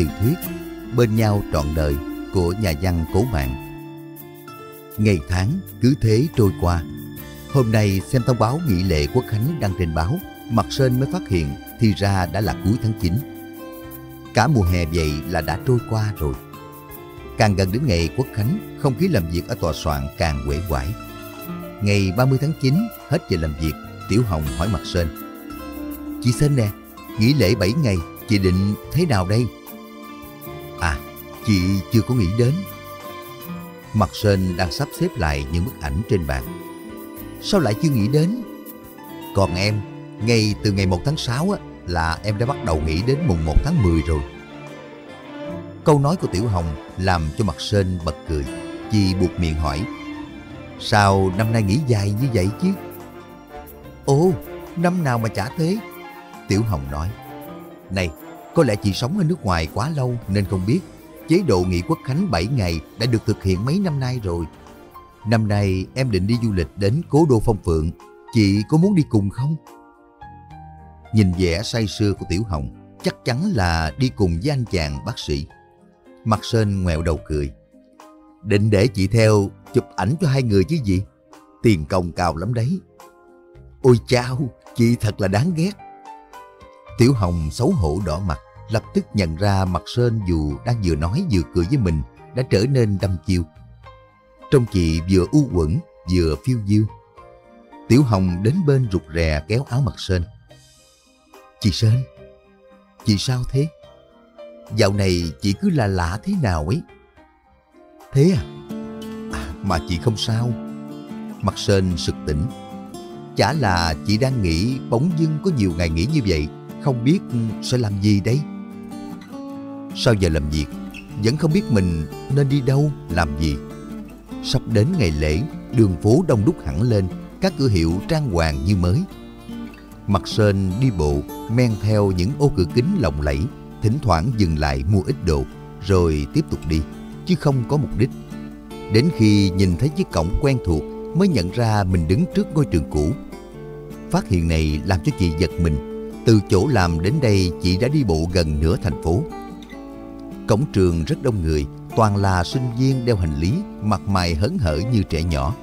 tiểu thuyết Bên nhau trọn đời của nhà văn Cố Mạng. Ngày tháng cứ thế trôi qua. Hôm nay xem thông báo nghỉ lễ quốc khánh đăng trên báo, Mặt Sơn mới phát hiện thì ra đã là cuối tháng 9. Cả mùa hè vậy là đã trôi qua rồi. Càng gần đến ngày quốc khánh, không khí làm việc ở tòa soạn càng quể quải. Ngày 30 tháng 9, hết giờ làm việc, Tiểu Hồng hỏi Mặt Sơn. Chị Sơn nè, nghỉ lễ 7 ngày, chị định thế nào đây? À, chị chưa có nghĩ đến. Mặt Sơn đang sắp xếp lại những bức ảnh trên bàn. Sao lại chưa nghĩ đến? Còn em, ngay từ ngày 1 tháng 6 á, là em đã bắt đầu nghĩ đến mùng 1 tháng 10 rồi. Câu nói của Tiểu Hồng làm cho mặt Sơn bật cười. Chị buộc miệng hỏi. Sao năm nay nghỉ dài như vậy chứ? Ồ, năm nào mà chả thế? Tiểu Hồng nói. Này, có lẽ chị sống ở nước ngoài quá lâu nên không biết. Chế độ nghỉ quốc khánh 7 ngày đã được thực hiện mấy năm nay rồi. Năm nay em định đi du lịch đến cố đô Phong Phượng. Chị có muốn đi cùng không? Nhìn vẻ say sưa của Tiểu Hồng, chắc chắn là đi cùng với anh chàng bác sĩ. Mặt Sơn ngoẹo đầu cười. Định để chị theo chụp ảnh cho hai người chứ gì? Tiền công cao lắm đấy. Ôi chao, chị thật là đáng ghét. Tiểu Hồng xấu hổ đỏ mặt, lập tức nhận ra mặt Sơn dù đang vừa nói vừa cười với mình đã trở nên đăm chiêu. Trong chị vừa u quẩn vừa phiêu diêu. Tiểu Hồng đến bên rụt rè kéo áo mặt Sơn. Chị Sơn, chị sao thế? Dạo này chị cứ là lạ thế nào ấy. Thế à? à mà chị không sao. Mặt Sơn sực tỉnh. Chả là chị đang nghĩ bỗng dưng có nhiều ngày nghỉ như vậy, không biết sẽ làm gì đấy. Sau giờ làm việc, vẫn không biết mình nên đi đâu, làm gì. Sắp đến ngày lễ, đường phố đông đúc hẳn lên, các cửa hiệu trang hoàng như mới. Mặt Sơn đi bộ, men theo những ô cửa kính lộng lẫy, thỉnh thoảng dừng lại mua ít đồ, rồi tiếp tục đi, chứ không có mục đích. Đến khi nhìn thấy chiếc cổng quen thuộc mới nhận ra mình đứng trước ngôi trường cũ. Phát hiện này làm cho chị giật mình. Từ chỗ làm đến đây chị đã đi bộ gần nửa thành phố. Cổng trường rất đông người, toàn là sinh viên đeo hành lý, mặt mày hớn hở như trẻ nhỏ.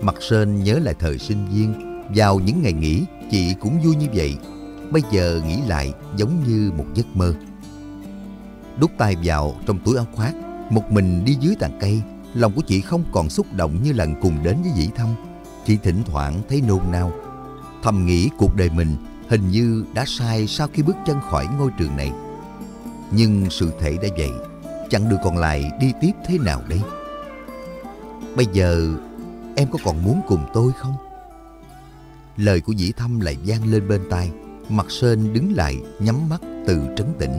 Mặt Sơn nhớ lại thời sinh viên, vào những ngày nghỉ chị cũng vui như vậy. Bây giờ nghĩ lại giống như một giấc mơ. Đút tay vào trong túi áo khoác, một mình đi dưới tàn cây, lòng của chị không còn xúc động như lần cùng đến với dĩ thâm. Chị thỉnh thoảng thấy nôn nao, thầm nghĩ cuộc đời mình hình như đã sai sau khi bước chân khỏi ngôi trường này. Nhưng sự thể đã vậy, chặng đường còn lại đi tiếp thế nào đây? Bây giờ em có còn muốn cùng tôi không? Lời của dĩ thâm lại vang lên bên tai, mặt sên đứng lại nhắm mắt từ trấn tĩnh.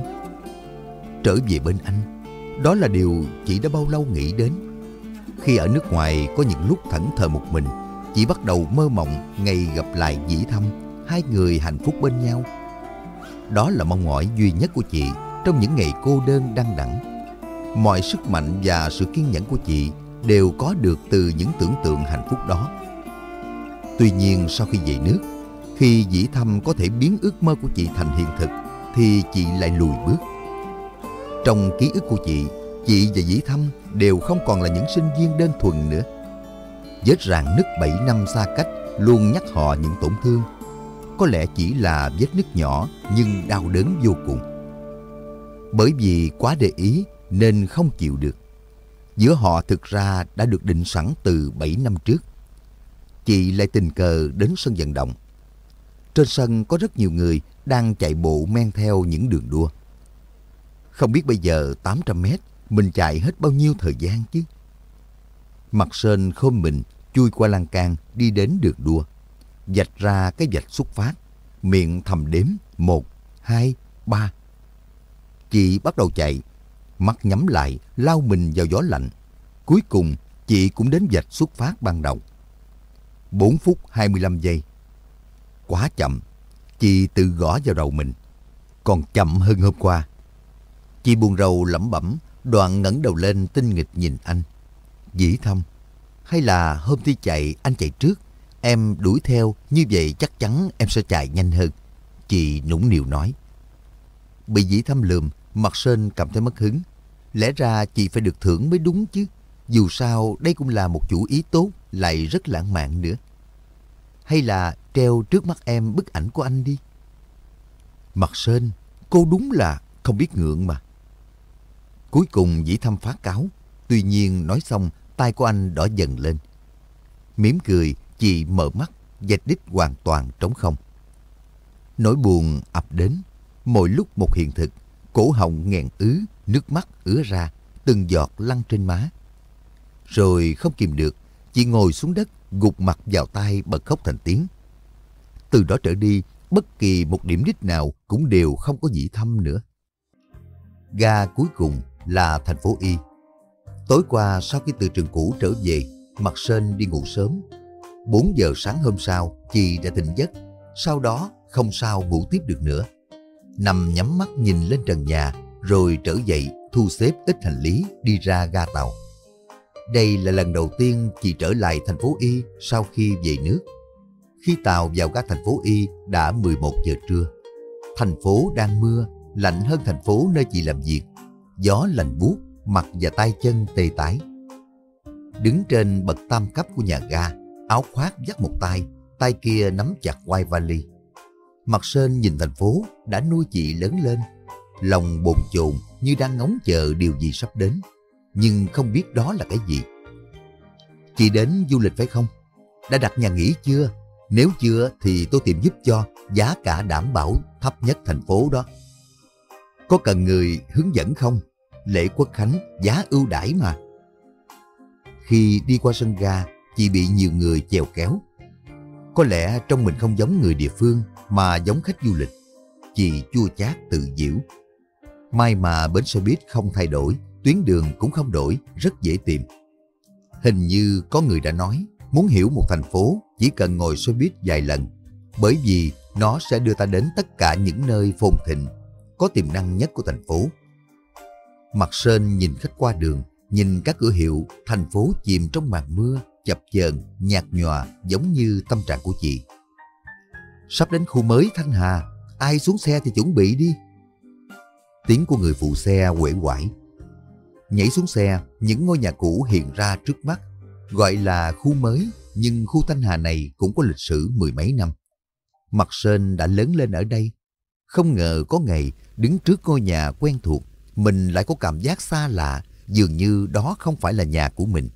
Trở về bên anh, đó là điều chị đã bao lâu nghĩ đến. Khi ở nước ngoài có những lúc thẫn thờ một mình, chị bắt đầu mơ mộng ngày gặp lại dĩ thâm, hai người hạnh phúc bên nhau. Đó là mong mỏi duy nhất của chị trong những ngày cô đơn đăng đẳng. Mọi sức mạnh và sự kiên nhẫn của chị đều có được từ những tưởng tượng hạnh phúc đó. Tuy nhiên sau khi về nước, khi dĩ thâm có thể biến ước mơ của chị thành hiện thực, thì chị lại lùi bước. Trong ký ức của chị, chị và dĩ thâm đều không còn là những sinh viên đơn thuần nữa. Vết rạn nứt 7 năm xa cách luôn nhắc họ những tổn thương. Có lẽ chỉ là vết nứt nhỏ, nhưng đau đớn vô cùng. Bởi vì quá để ý nên không chịu được. Giữa họ thực ra đã được định sẵn từ 7 năm trước. Chị lại tình cờ đến sân vận động. Trên sân có rất nhiều người đang chạy bộ men theo những đường đua. Không biết bây giờ 800 mét, mình chạy hết bao nhiêu thời gian chứ? Mặt Sơn khom mình, chui qua lan can đi đến đường đua vạch ra cái vạch xuất phát, miệng thầm đếm một, hai, ba. Chị bắt đầu chạy, mắt nhắm lại, lao mình vào gió lạnh. Cuối cùng, chị cũng đến vạch xuất phát ban đầu. 4 phút 25 giây. Quá chậm, chị tự gõ vào đầu mình. Còn chậm hơn hôm qua. Chị buồn rầu lẩm bẩm, đoạn ngẩng đầu lên tinh nghịch nhìn anh. Dĩ thâm, hay là hôm thi chạy anh chạy trước, em đuổi theo, như vậy chắc chắn em sẽ chạy nhanh hơn. Chị nũng nịu nói. Bị dĩ thâm lườm, Mặt Sơn cảm thấy mất hứng. Lẽ ra chị phải được thưởng mới đúng chứ. Dù sao đây cũng là một chủ ý tốt, lại rất lãng mạn nữa. Hay là treo trước mắt em bức ảnh của anh đi. Mặt Sơn, cô đúng là không biết ngượng mà. Cuối cùng dĩ thăm phá cáo. Tuy nhiên nói xong, tay của anh đỏ dần lên. Mỉm cười, chị mở mắt, dạch đích hoàn toàn trống không. Nỗi buồn ập đến, mỗi lúc một hiện thực, cổ họng nghẹn ứ, nước mắt ứa ra, từng giọt lăn trên má. Rồi không kìm được, chị ngồi xuống đất, gục mặt vào tay bật khóc thành tiếng. Từ đó trở đi, bất kỳ một điểm đích nào cũng đều không có dĩ thâm nữa. Ga cuối cùng là thành phố Y. Tối qua sau khi từ trường cũ trở về, Mặt Sơn đi ngủ sớm. 4 giờ sáng hôm sau, chị đã tỉnh giấc. Sau đó không sao ngủ tiếp được nữa. Nằm nhắm mắt nhìn lên trần nhà, rồi trở dậy thu xếp ít hành lý đi ra ga tàu. Đây là lần đầu tiên chị trở lại thành phố Y sau khi về nước. Khi tàu vào ga thành phố Y đã 11 giờ trưa. Thành phố đang mưa, lạnh hơn thành phố nơi chị làm việc. Gió lạnh buốt, mặt và tay chân tê tái. Đứng trên bậc tam cấp của nhà ga, áo khoác dắt một tay, tay kia nắm chặt quai vali. Mặt Sơn nhìn thành phố đã nuôi chị lớn lên, lòng bồn chồn như đang ngóng chờ điều gì sắp đến, nhưng không biết đó là cái gì. Chị đến du lịch phải không? Đã đặt nhà nghỉ chưa? Nếu chưa thì tôi tìm giúp cho, giá cả đảm bảo thấp nhất thành phố đó. Có cần người hướng dẫn không? Lễ quốc khánh giá ưu đãi mà. Khi đi qua sân ga, chị bị nhiều người chèo kéo. Có lẽ trong mình không giống người địa phương mà giống khách du lịch. Chị chua chát tự diễu. May mà bến xe buýt không thay đổi, tuyến đường cũng không đổi, rất dễ tìm. Hình như có người đã nói, muốn hiểu một thành phố chỉ cần ngồi xe buýt vài lần, bởi vì nó sẽ đưa ta đến tất cả những nơi phồn thịnh, có tiềm năng nhất của thành phố. Mặt Sơn nhìn khách qua đường, nhìn các cửa hiệu, thành phố chìm trong màn mưa, chập chờn, nhạt nhòa giống như tâm trạng của chị. Sắp đến khu mới Thanh Hà, ai xuống xe thì chuẩn bị đi. Tiếng của người phụ xe quể quải. Nhảy xuống xe, những ngôi nhà cũ hiện ra trước mắt, gọi là khu mới, nhưng khu Thanh Hà này cũng có lịch sử mười mấy năm. Mặt Sơn đã lớn lên ở đây. Không ngờ có ngày đứng trước ngôi nhà quen thuộc, mình lại có cảm giác xa lạ, dường như đó không phải là nhà của mình.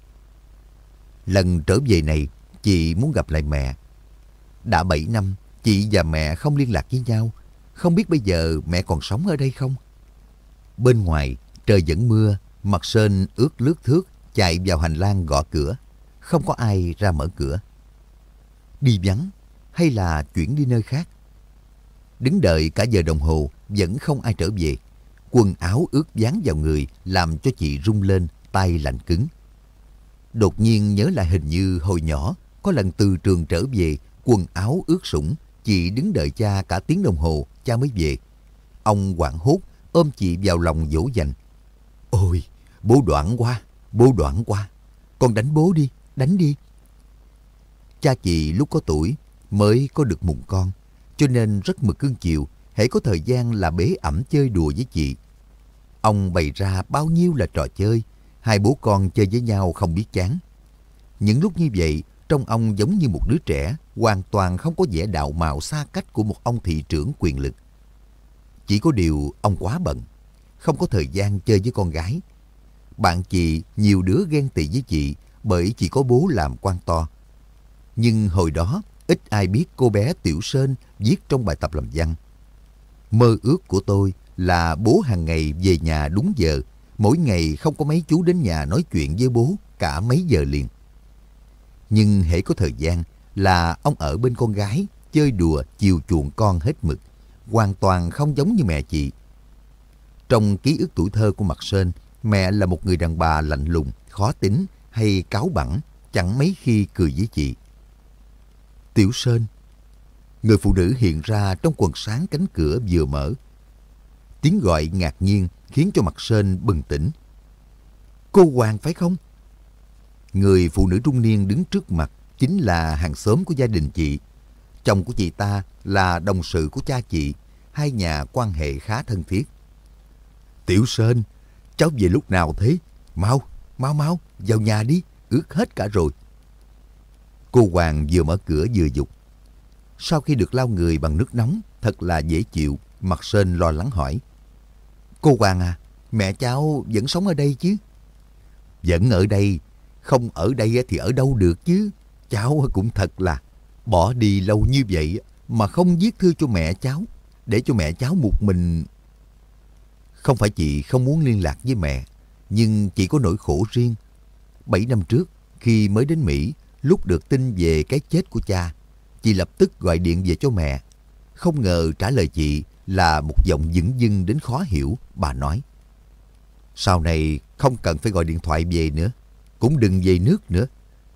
Lần trở về này, chị muốn gặp lại mẹ. Đã 7 năm, chị và mẹ không liên lạc với nhau. Không biết bây giờ mẹ còn sống ở đây không? Bên ngoài, trời vẫn mưa, mặt sên ướt lướt thước, chạy vào hành lang gõ cửa. Không có ai ra mở cửa. Đi vắng hay là chuyển đi nơi khác? Đứng đợi cả giờ đồng hồ, vẫn không ai trở về. Quần áo ướt dán vào người làm cho chị rung lên, tay lạnh cứng. Đột nhiên nhớ lại hình như hồi nhỏ, có lần từ trường trở về, quần áo ướt sũng, chị đứng đợi cha cả tiếng đồng hồ, cha mới về. Ông quảng hốt, ôm chị vào lòng dỗ dành. Ôi, bố đoạn quá, bố đoạn quá. Con đánh bố đi, đánh đi. Cha chị lúc có tuổi mới có được mụn con, cho nên rất mực cưng chiều, hễ có thời gian là bế ẩm chơi đùa với chị. Ông bày ra bao nhiêu là trò chơi, hai bố con chơi với nhau không biết chán. Những lúc như vậy, trong ông giống như một đứa trẻ, hoàn toàn không có vẻ đạo mạo xa cách của một ông thị trưởng quyền lực. Chỉ có điều ông quá bận, không có thời gian chơi với con gái. Bạn chị nhiều đứa ghen tị với chị bởi chỉ có bố làm quan to. Nhưng hồi đó, ít ai biết cô bé Tiểu Sơn viết trong bài tập làm văn. Mơ ước của tôi là bố hàng ngày về nhà đúng giờ mỗi ngày không có mấy chú đến nhà nói chuyện với bố cả mấy giờ liền. Nhưng hễ có thời gian là ông ở bên con gái, chơi đùa, chiều chuộng con hết mực, hoàn toàn không giống như mẹ chị. Trong ký ức tuổi thơ của Mặt Sơn, mẹ là một người đàn bà lạnh lùng, khó tính hay cáo bẳng, chẳng mấy khi cười với chị. Tiểu Sơn Người phụ nữ hiện ra trong quần sáng cánh cửa vừa mở. Tiếng gọi ngạc nhiên khiến cho mặt Sơn bừng tỉnh. Cô Hoàng phải không? Người phụ nữ trung niên đứng trước mặt chính là hàng xóm của gia đình chị. Chồng của chị ta là đồng sự của cha chị, hai nhà quan hệ khá thân thiết. Tiểu Sơn, cháu về lúc nào thế? Mau, mau mau, vào nhà đi, ướt hết cả rồi. Cô Hoàng vừa mở cửa vừa dục. Sau khi được lau người bằng nước nóng, thật là dễ chịu, mặt sơn lo lắng hỏi. Cô Hoàng à, mẹ cháu vẫn sống ở đây chứ? Vẫn ở đây, không ở đây thì ở đâu được chứ. Cháu cũng thật là bỏ đi lâu như vậy mà không viết thư cho mẹ cháu, để cho mẹ cháu một mình. Không phải chị không muốn liên lạc với mẹ, nhưng chị có nỗi khổ riêng. Bảy năm trước, khi mới đến Mỹ, lúc được tin về cái chết của cha, chị lập tức gọi điện về cho mẹ. Không ngờ trả lời chị là một giọng dững dưng đến khó hiểu, bà nói. Sau này không cần phải gọi điện thoại về nữa, cũng đừng về nước nữa.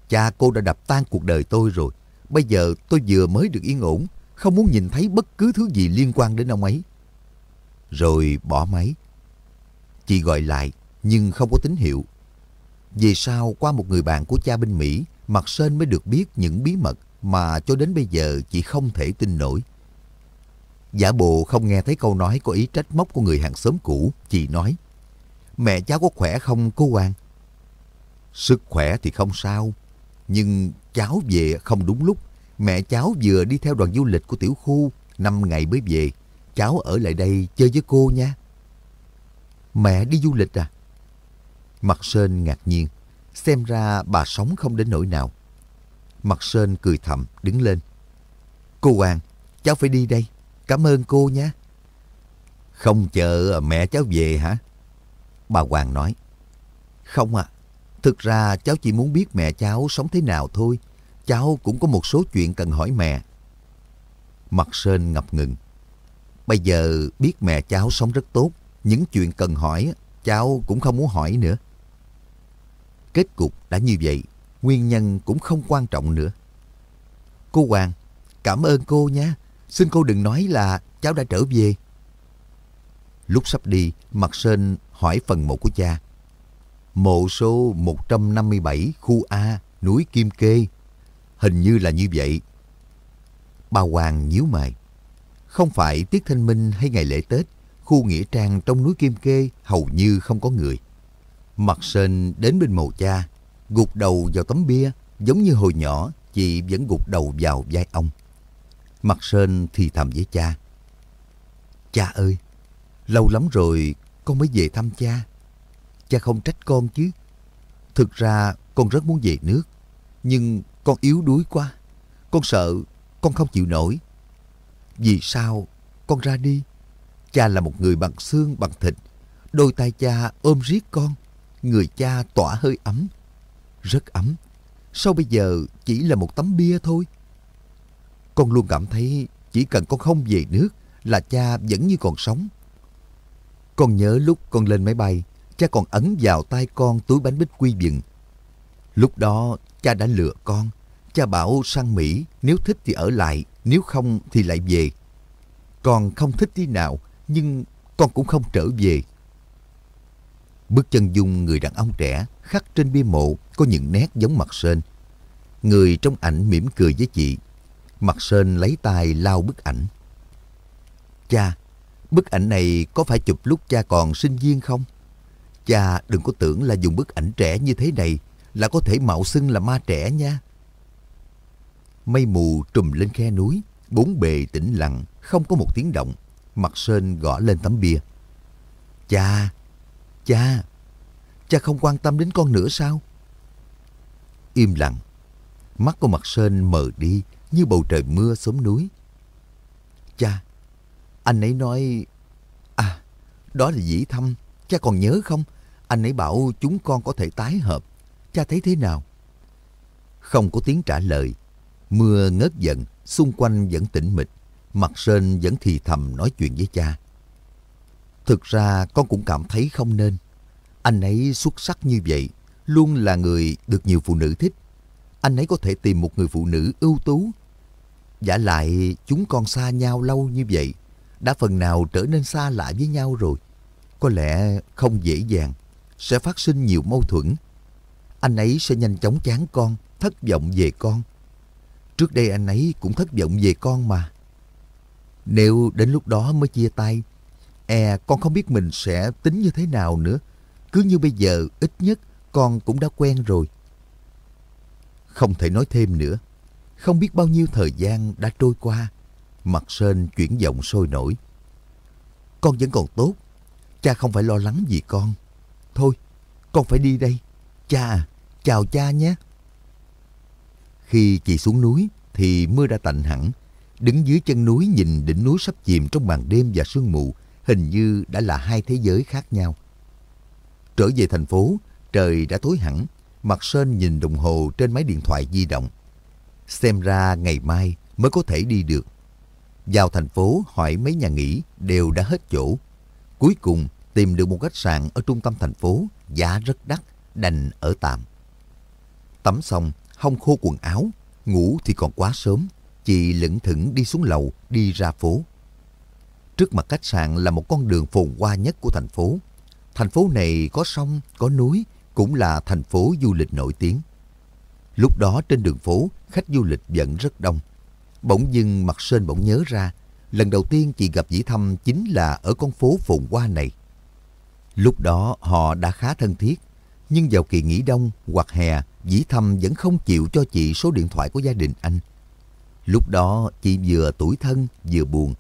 Cha cô đã đập tan cuộc đời tôi rồi. Bây giờ tôi vừa mới được yên ổn, không muốn nhìn thấy bất cứ thứ gì liên quan đến ông ấy. Rồi bỏ máy. Chị gọi lại, nhưng không có tín hiệu. Vì sao qua một người bạn của cha bên Mỹ, Mặt Sơn mới được biết những bí mật mà cho đến bây giờ chị không thể tin nổi. Giả bộ không nghe thấy câu nói có ý trách móc của người hàng xóm cũ, chị nói. Mẹ cháu có khỏe không cô Hoàng? Sức khỏe thì không sao, nhưng cháu về không đúng lúc. Mẹ cháu vừa đi theo đoàn du lịch của tiểu khu, năm ngày mới về. Cháu ở lại đây chơi với cô nha. Mẹ đi du lịch à? Mặt Sơn ngạc nhiên, xem ra bà sống không đến nỗi nào. Mặt Sơn cười thầm, đứng lên. Cô Hoàng, cháu phải đi đây. Cảm ơn cô nhé. Không chờ mẹ cháu về hả? Bà Hoàng nói. Không ạ. À, thực ra cháu chỉ muốn biết mẹ cháu sống thế nào thôi. Cháu cũng có một số chuyện cần hỏi mẹ. Mặt Sơn ngập ngừng. Bây giờ biết mẹ cháu sống rất tốt. Những chuyện cần hỏi cháu cũng không muốn hỏi nữa. Kết cục đã như vậy. Nguyên nhân cũng không quan trọng nữa. Cô Hoàng, cảm ơn cô nhé. Xin cô đừng nói là cháu đã trở về. Lúc sắp đi, Mặt sơn hỏi phần mộ của cha. Mộ số 157 khu A, núi Kim Kê. Hình như là như vậy. Bà Hoàng nhíu mày. Không phải tiết thanh minh hay ngày lễ Tết, khu nghĩa trang trong núi Kim Kê hầu như không có người. Mặt sơn đến bên mộ cha, gục đầu vào tấm bia, giống như hồi nhỏ, chị vẫn gục đầu vào vai ông. Mặt sên thì thầm với cha. Cha ơi, lâu lắm rồi con mới về thăm cha. Cha không trách con chứ. Thực ra con rất muốn về nước, nhưng con yếu đuối quá. Con sợ con không chịu nổi. Vì sao con ra đi? Cha là một người bằng xương bằng thịt. Đôi tay cha ôm riết con. Người cha tỏa hơi ấm. Rất ấm. Sao bây giờ chỉ là một tấm bia thôi? Con luôn cảm thấy chỉ cần con không về nước là cha vẫn như còn sống. Con nhớ lúc con lên máy bay, cha còn ấn vào tay con túi bánh bích quy vừng. Lúc đó cha đã lừa con. Cha bảo sang Mỹ nếu thích thì ở lại, nếu không thì lại về. Con không thích tí nào, nhưng con cũng không trở về. bước chân dung người đàn ông trẻ khắc trên bia mộ có những nét giống mặt sên. Người trong ảnh mỉm cười với chị Mặt Sên lấy tay lau bức ảnh. Cha, bức ảnh này có phải chụp lúc cha còn sinh viên không? Cha đừng có tưởng là dùng bức ảnh trẻ như thế này là có thể mạo xưng là ma trẻ nha. Mây mù trùm lên khe núi, bốn bề tĩnh lặng, không có một tiếng động. Mặt Sên gõ lên tấm bia. Cha, cha, cha không quan tâm đến con nữa sao? Im lặng, mắt của Mặt Sên mờ đi, như bầu trời mưa xuống núi. Cha, anh ấy nói... À, đó là dĩ thăm, cha còn nhớ không? Anh ấy bảo chúng con có thể tái hợp. Cha thấy thế nào? Không có tiếng trả lời. Mưa ngớt giận, xung quanh vẫn tĩnh mịch. Mặt sơn vẫn thì thầm nói chuyện với cha. Thực ra con cũng cảm thấy không nên. Anh ấy xuất sắc như vậy, luôn là người được nhiều phụ nữ thích. Anh ấy có thể tìm một người phụ nữ ưu tú Giả lại chúng con xa nhau lâu như vậy, đã phần nào trở nên xa lạ với nhau rồi. Có lẽ không dễ dàng, sẽ phát sinh nhiều mâu thuẫn. Anh ấy sẽ nhanh chóng chán con, thất vọng về con. Trước đây anh ấy cũng thất vọng về con mà. Nếu đến lúc đó mới chia tay, E con không biết mình sẽ tính như thế nào nữa. Cứ như bây giờ ít nhất con cũng đã quen rồi. Không thể nói thêm nữa. Không biết bao nhiêu thời gian đã trôi qua. Mặt Sên chuyển giọng sôi nổi. Con vẫn còn tốt. Cha không phải lo lắng gì con. Thôi, con phải đi đây. Cha à, chào cha nhé. Khi chị xuống núi thì mưa đã tạnh hẳn. Đứng dưới chân núi nhìn đỉnh núi sắp chìm trong màn đêm và sương mù, hình như đã là hai thế giới khác nhau. Trở về thành phố, trời đã tối hẳn, Mặt Sên nhìn đồng hồ trên máy điện thoại di động. Xem ra ngày mai mới có thể đi được. Vào thành phố hỏi mấy nhà nghỉ đều đã hết chỗ. Cuối cùng tìm được một khách sạn ở trung tâm thành phố, giá rất đắt, đành ở tạm. Tắm xong, hong khô quần áo, ngủ thì còn quá sớm. Chị lững thững đi xuống lầu, đi ra phố. Trước mặt khách sạn là một con đường phồn hoa nhất của thành phố. Thành phố này có sông, có núi, cũng là thành phố du lịch nổi tiếng. Lúc đó trên đường phố, khách du lịch vẫn rất đông. Bỗng dưng mặt sơn bỗng nhớ ra, lần đầu tiên chị gặp Dĩ Thâm chính là ở con phố phồn hoa này. Lúc đó họ đã khá thân thiết, nhưng vào kỳ nghỉ đông hoặc hè, Dĩ Thâm vẫn không chịu cho chị số điện thoại của gia đình anh. Lúc đó chị vừa tuổi thân vừa buồn,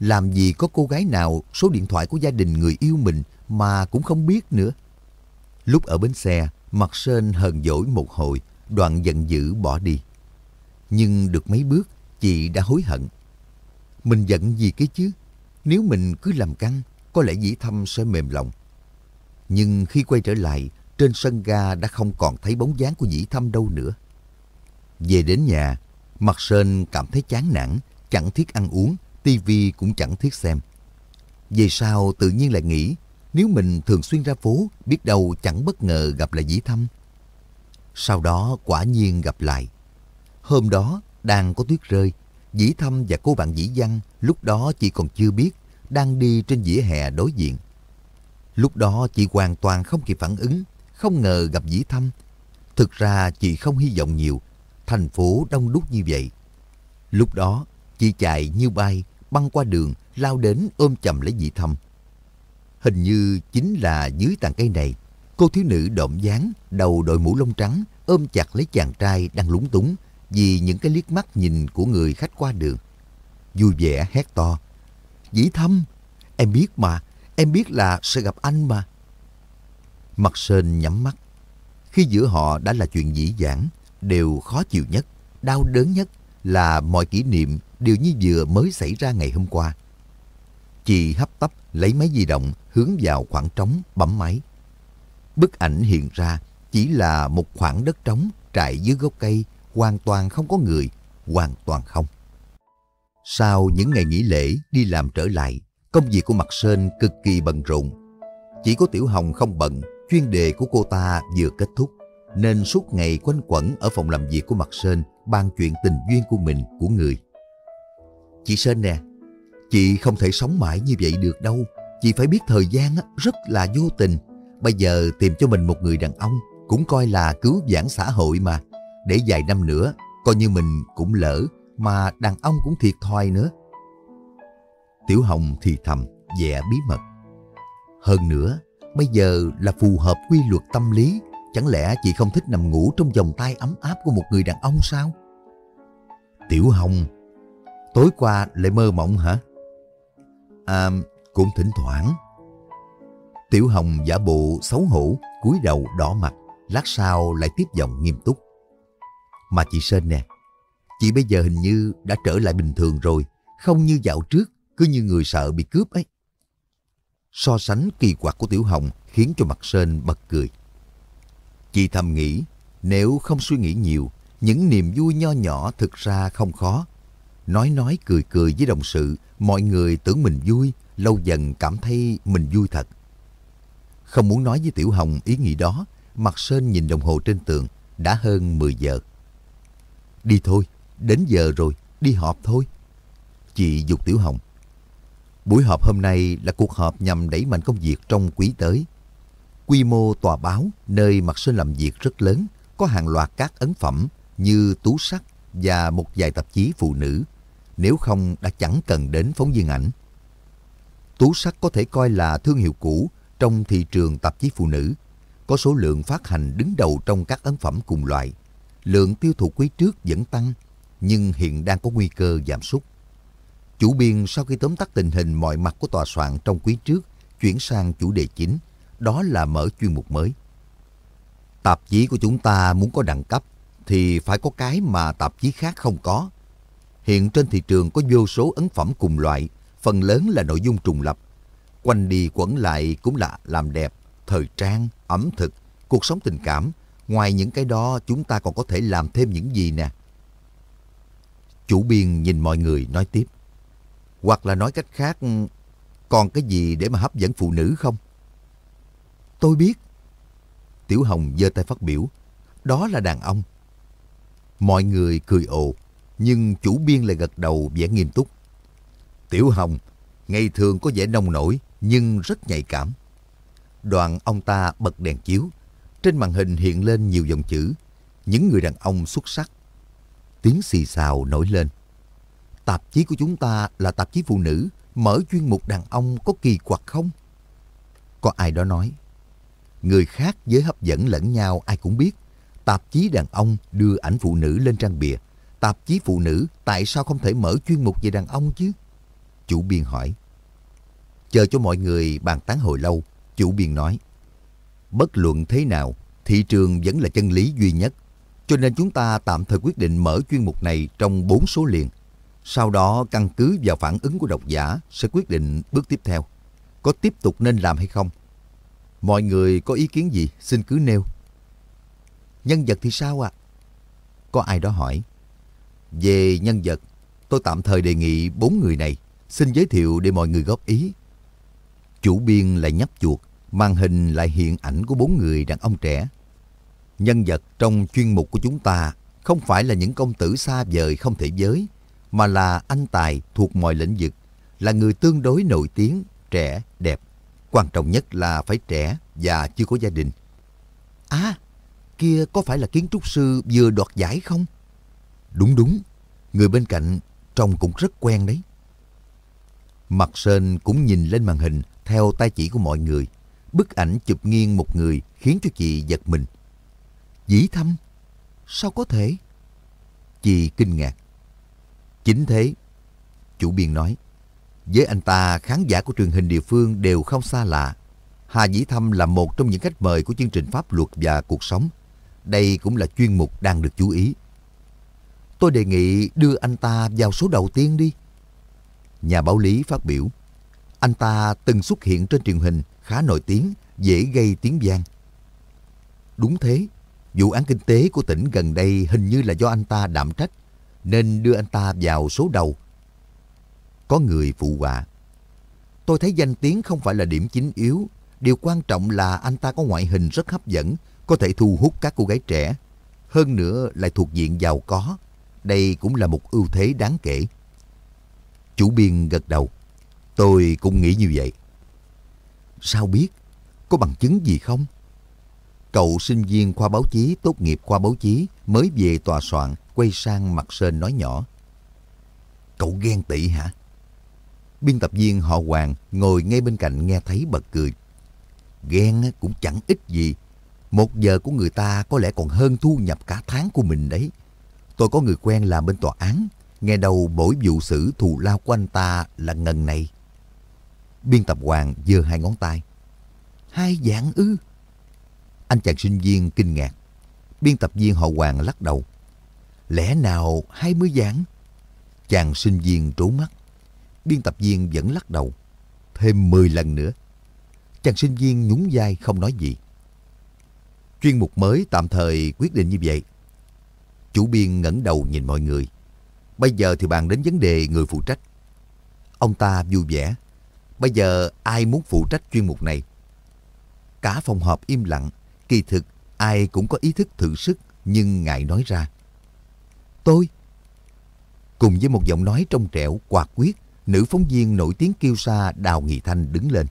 làm gì có cô gái nào số điện thoại của gia đình người yêu mình mà cũng không biết nữa. Lúc ở bến xe, mặt sơn hờn dỗi một hồi, đoạn giận dữ bỏ đi. Nhưng được mấy bước, chị đã hối hận. Mình giận gì cái chứ? Nếu mình cứ làm căng, có lẽ dĩ thâm sẽ mềm lòng. Nhưng khi quay trở lại, trên sân ga đã không còn thấy bóng dáng của dĩ thâm đâu nữa. Về đến nhà, mặt sên cảm thấy chán nản, chẳng thiết ăn uống, tivi cũng chẳng thiết xem. Về sau tự nhiên lại nghĩ nếu mình thường xuyên ra phố, biết đâu chẳng bất ngờ gặp lại Dĩ Thâm. Sau đó quả nhiên gặp lại. Hôm đó, đang có tuyết rơi, Dĩ Thâm và cô bạn Dĩ Văn lúc đó chị còn chưa biết, đang đi trên vỉa hè đối diện. Lúc đó chị hoàn toàn không kịp phản ứng, không ngờ gặp Dĩ Thâm. Thực ra chị không hy vọng nhiều, thành phố đông đúc như vậy. Lúc đó, chị chạy như bay, băng qua đường, lao đến ôm chầm lấy Dĩ Thâm. Hình như chính là dưới tàn cây này, cô thiếu nữ độm dáng, đầu đội mũ lông trắng, ôm chặt lấy chàng trai đang lúng túng vì những cái liếc mắt nhìn của người khách qua đường. Vui vẻ hét to. Dĩ thâm, em biết mà, em biết là sẽ gặp anh mà. Mặt sên nhắm mắt. Khi giữa họ đã là chuyện dĩ dãn, đều khó chịu nhất, đau đớn nhất là mọi kỷ niệm đều như vừa mới xảy ra ngày hôm qua. Chị hấp tấp lấy máy di động hướng vào khoảng trống bấm máy. Bức ảnh hiện ra chỉ là một khoảng đất trống trải dưới gốc cây, hoàn toàn không có người, hoàn toàn không. Sau những ngày nghỉ lễ đi làm trở lại, công việc của Mặt Sơn cực kỳ bận rộn. Chỉ có Tiểu Hồng không bận, chuyên đề của cô ta vừa kết thúc, nên suốt ngày quanh quẩn ở phòng làm việc của Mặt Sơn ban chuyện tình duyên của mình, của người. Chị Sơn nè, chị không thể sống mãi như vậy được đâu. Chị phải biết thời gian rất là vô tình. Bây giờ tìm cho mình một người đàn ông cũng coi là cứu vãn xã hội mà. Để vài năm nữa, coi như mình cũng lỡ, mà đàn ông cũng thiệt thòi nữa. Tiểu Hồng thì thầm, vẻ bí mật. Hơn nữa, bây giờ là phù hợp quy luật tâm lý. Chẳng lẽ chị không thích nằm ngủ trong vòng tay ấm áp của một người đàn ông sao? Tiểu Hồng, tối qua lại mơ mộng hả? À, cũng thỉnh thoảng. Tiểu Hồng giả bộ xấu hổ, cúi đầu đỏ mặt, lát sau lại tiếp giọng nghiêm túc. Mà chị Sơn nè, chị bây giờ hình như đã trở lại bình thường rồi, không như dạo trước, cứ như người sợ bị cướp ấy. So sánh kỳ quặc của Tiểu Hồng khiến cho mặt Sơn bật cười. Chị thầm nghĩ, nếu không suy nghĩ nhiều, những niềm vui nho nhỏ thực ra không khó. Nói nói cười cười với đồng sự, mọi người tưởng mình vui, lâu dần cảm thấy mình vui thật. Không muốn nói với Tiểu Hồng ý nghĩ đó, Mặt Sơn nhìn đồng hồ trên tường, đã hơn 10 giờ. Đi thôi, đến giờ rồi, đi họp thôi. Chị dục Tiểu Hồng. Buổi họp hôm nay là cuộc họp nhằm đẩy mạnh công việc trong quý tới. Quy mô tòa báo nơi Mặt Sơn làm việc rất lớn, có hàng loạt các ấn phẩm như tú Sắc và một vài tạp chí phụ nữ. Nếu không đã chẳng cần đến phóng viên ảnh. Tú sắc có thể coi là thương hiệu cũ trong thị trường tạp chí phụ nữ, có số lượng phát hành đứng đầu trong các ấn phẩm cùng loại. Lượng tiêu thụ quý trước vẫn tăng, nhưng hiện đang có nguy cơ giảm sút. Chủ biên sau khi tóm tắt tình hình mọi mặt của tòa soạn trong quý trước, chuyển sang chủ đề chính, đó là mở chuyên mục mới. Tạp chí của chúng ta muốn có đẳng cấp thì phải có cái mà tạp chí khác không có. Hiện trên thị trường có vô số ấn phẩm cùng loại, phần lớn là nội dung trùng lập. Quanh đi quẩn lại cũng là làm đẹp, thời trang, ẩm thực, cuộc sống tình cảm. Ngoài những cái đó chúng ta còn có thể làm thêm những gì nè? Chủ biên nhìn mọi người nói tiếp. Hoặc là nói cách khác, còn cái gì để mà hấp dẫn phụ nữ không? Tôi biết. Tiểu Hồng giơ tay phát biểu. Đó là đàn ông. Mọi người cười ồ, nhưng chủ biên lại gật đầu vẻ nghiêm túc. Tiểu Hồng, ngày thường có vẻ nông nổi, nhưng rất nhạy cảm. Đoạn ông ta bật đèn chiếu. Trên màn hình hiện lên nhiều dòng chữ. Những người đàn ông xuất sắc. Tiếng xì xào nổi lên. Tạp chí của chúng ta là tạp chí phụ nữ. Mở chuyên mục đàn ông có kỳ quặc không? Có ai đó nói. Người khác giới hấp dẫn lẫn nhau ai cũng biết. Tạp chí đàn ông đưa ảnh phụ nữ lên trang bìa. Tạp chí phụ nữ tại sao không thể mở chuyên mục về đàn ông chứ? Chủ biên hỏi. Chờ cho mọi người bàn tán hồi lâu, chủ biên nói. Bất luận thế nào, thị trường vẫn là chân lý duy nhất. Cho nên chúng ta tạm thời quyết định mở chuyên mục này trong 4 số liền. Sau đó căn cứ vào phản ứng của độc giả sẽ quyết định bước tiếp theo. Có tiếp tục nên làm hay không? Mọi người có ý kiến gì xin cứ nêu. Nhân vật thì sao ạ? À? Có ai đó hỏi. Về nhân vật, tôi tạm thời đề nghị bốn người này. Xin giới thiệu để mọi người góp ý. Chủ biên lại nhấp chuột, màn hình lại hiện ảnh của bốn người đàn ông trẻ. Nhân vật trong chuyên mục của chúng ta không phải là những công tử xa vời không thể giới, mà là anh tài thuộc mọi lĩnh vực, là người tương đối nổi tiếng, trẻ, đẹp. Quan trọng nhất là phải trẻ và chưa có gia đình. À, kia có phải là kiến trúc sư vừa đoạt giải không? Đúng đúng, người bên cạnh trông cũng rất quen đấy. Mặt Sơn cũng nhìn lên màn hình theo tay chỉ của mọi người. Bức ảnh chụp nghiêng một người khiến cho chị giật mình. Dĩ thâm? Sao có thể? Chị kinh ngạc. Chính thế, chủ biên nói. Với anh ta, khán giả của truyền hình địa phương đều không xa lạ. Hà Dĩ Thâm là một trong những khách mời của chương trình Pháp luật và cuộc sống. Đây cũng là chuyên mục đang được chú ý. Tôi đề nghị đưa anh ta vào số đầu tiên đi. Nhà báo Lý phát biểu. Anh ta từng xuất hiện trên truyền hình khá nổi tiếng, dễ gây tiếng vang. Đúng thế, vụ án kinh tế của tỉnh gần đây hình như là do anh ta đảm trách, nên đưa anh ta vào số đầu. Có người phụ họa. Tôi thấy danh tiếng không phải là điểm chính yếu, điều quan trọng là anh ta có ngoại hình rất hấp dẫn, có thể thu hút các cô gái trẻ. Hơn nữa lại thuộc diện giàu có. Đây cũng là một ưu thế đáng kể. Chủ biên gật đầu. Tôi cũng nghĩ như vậy. Sao biết? Có bằng chứng gì không? Cậu sinh viên khoa báo chí, tốt nghiệp khoa báo chí, mới về tòa soạn, quay sang mặt sên nói nhỏ. Cậu ghen tị hả? Biên tập viên họ Hoàng ngồi ngay bên cạnh nghe thấy bật cười. Ghen cũng chẳng ít gì. Một giờ của người ta có lẽ còn hơn thu nhập cả tháng của mình đấy. Tôi có người quen làm bên tòa án. Nghe đầu mỗi vụ xử thù lao của anh ta là ngần này. Biên tập Hoàng giơ hai ngón tay. Hai dạng ư? Anh chàng sinh viên kinh ngạc. Biên tập viên họ Hoàng lắc đầu. Lẽ nào hai mươi dạng? Chàng sinh viên trố mắt. Biên tập viên vẫn lắc đầu. Thêm mười lần nữa. Chàng sinh viên nhún vai không nói gì. Chuyên mục mới tạm thời quyết định như vậy. Chủ biên ngẩng đầu nhìn mọi người. Bây giờ thì bàn đến vấn đề người phụ trách. Ông ta vui vẻ Bây giờ ai muốn phụ trách chuyên mục này? Cả phòng họp im lặng, kỳ thực ai cũng có ý thức thử sức nhưng ngại nói ra. Tôi. Cùng với một giọng nói trong trẻo, quạt quyết, nữ phóng viên nổi tiếng kiêu sa Đào Nghị Thanh đứng lên.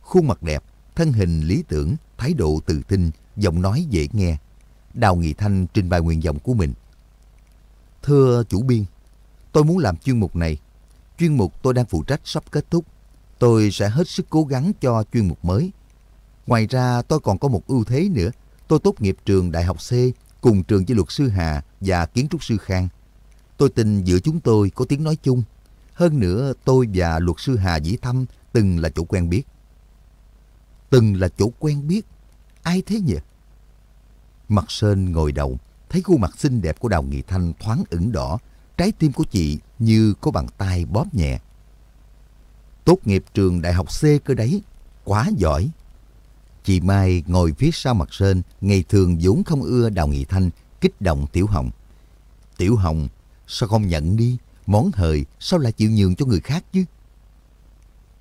Khuôn mặt đẹp, thân hình lý tưởng, thái độ tự tin, giọng nói dễ nghe. Đào Nghị Thanh trình bày nguyện vọng của mình. Thưa chủ biên, tôi muốn làm chuyên mục này. Chuyên mục tôi đang phụ trách sắp kết thúc Tôi sẽ hết sức cố gắng cho chuyên mục mới. Ngoài ra tôi còn có một ưu thế nữa. Tôi tốt nghiệp trường Đại học C cùng trường với luật sư Hà và kiến trúc sư Khang. Tôi tin giữa chúng tôi có tiếng nói chung. Hơn nữa tôi và luật sư Hà Dĩ Thâm từng là chỗ quen biết. Từng là chỗ quen biết? Ai thế nhỉ? Mặt Sơn ngồi đầu, thấy khuôn mặt xinh đẹp của Đào Nghị Thanh thoáng ửng đỏ, trái tim của chị như có bàn tay bóp nhẹ. Tốt nghiệp trường đại học C cơ đấy, quá giỏi. Chị Mai ngồi phía sau mặt Sơn, ngày thường vốn không ưa Đào Nghị Thanh, kích động Tiểu Hồng. Tiểu Hồng, sao không nhận đi, món hời sao lại chịu nhường cho người khác chứ?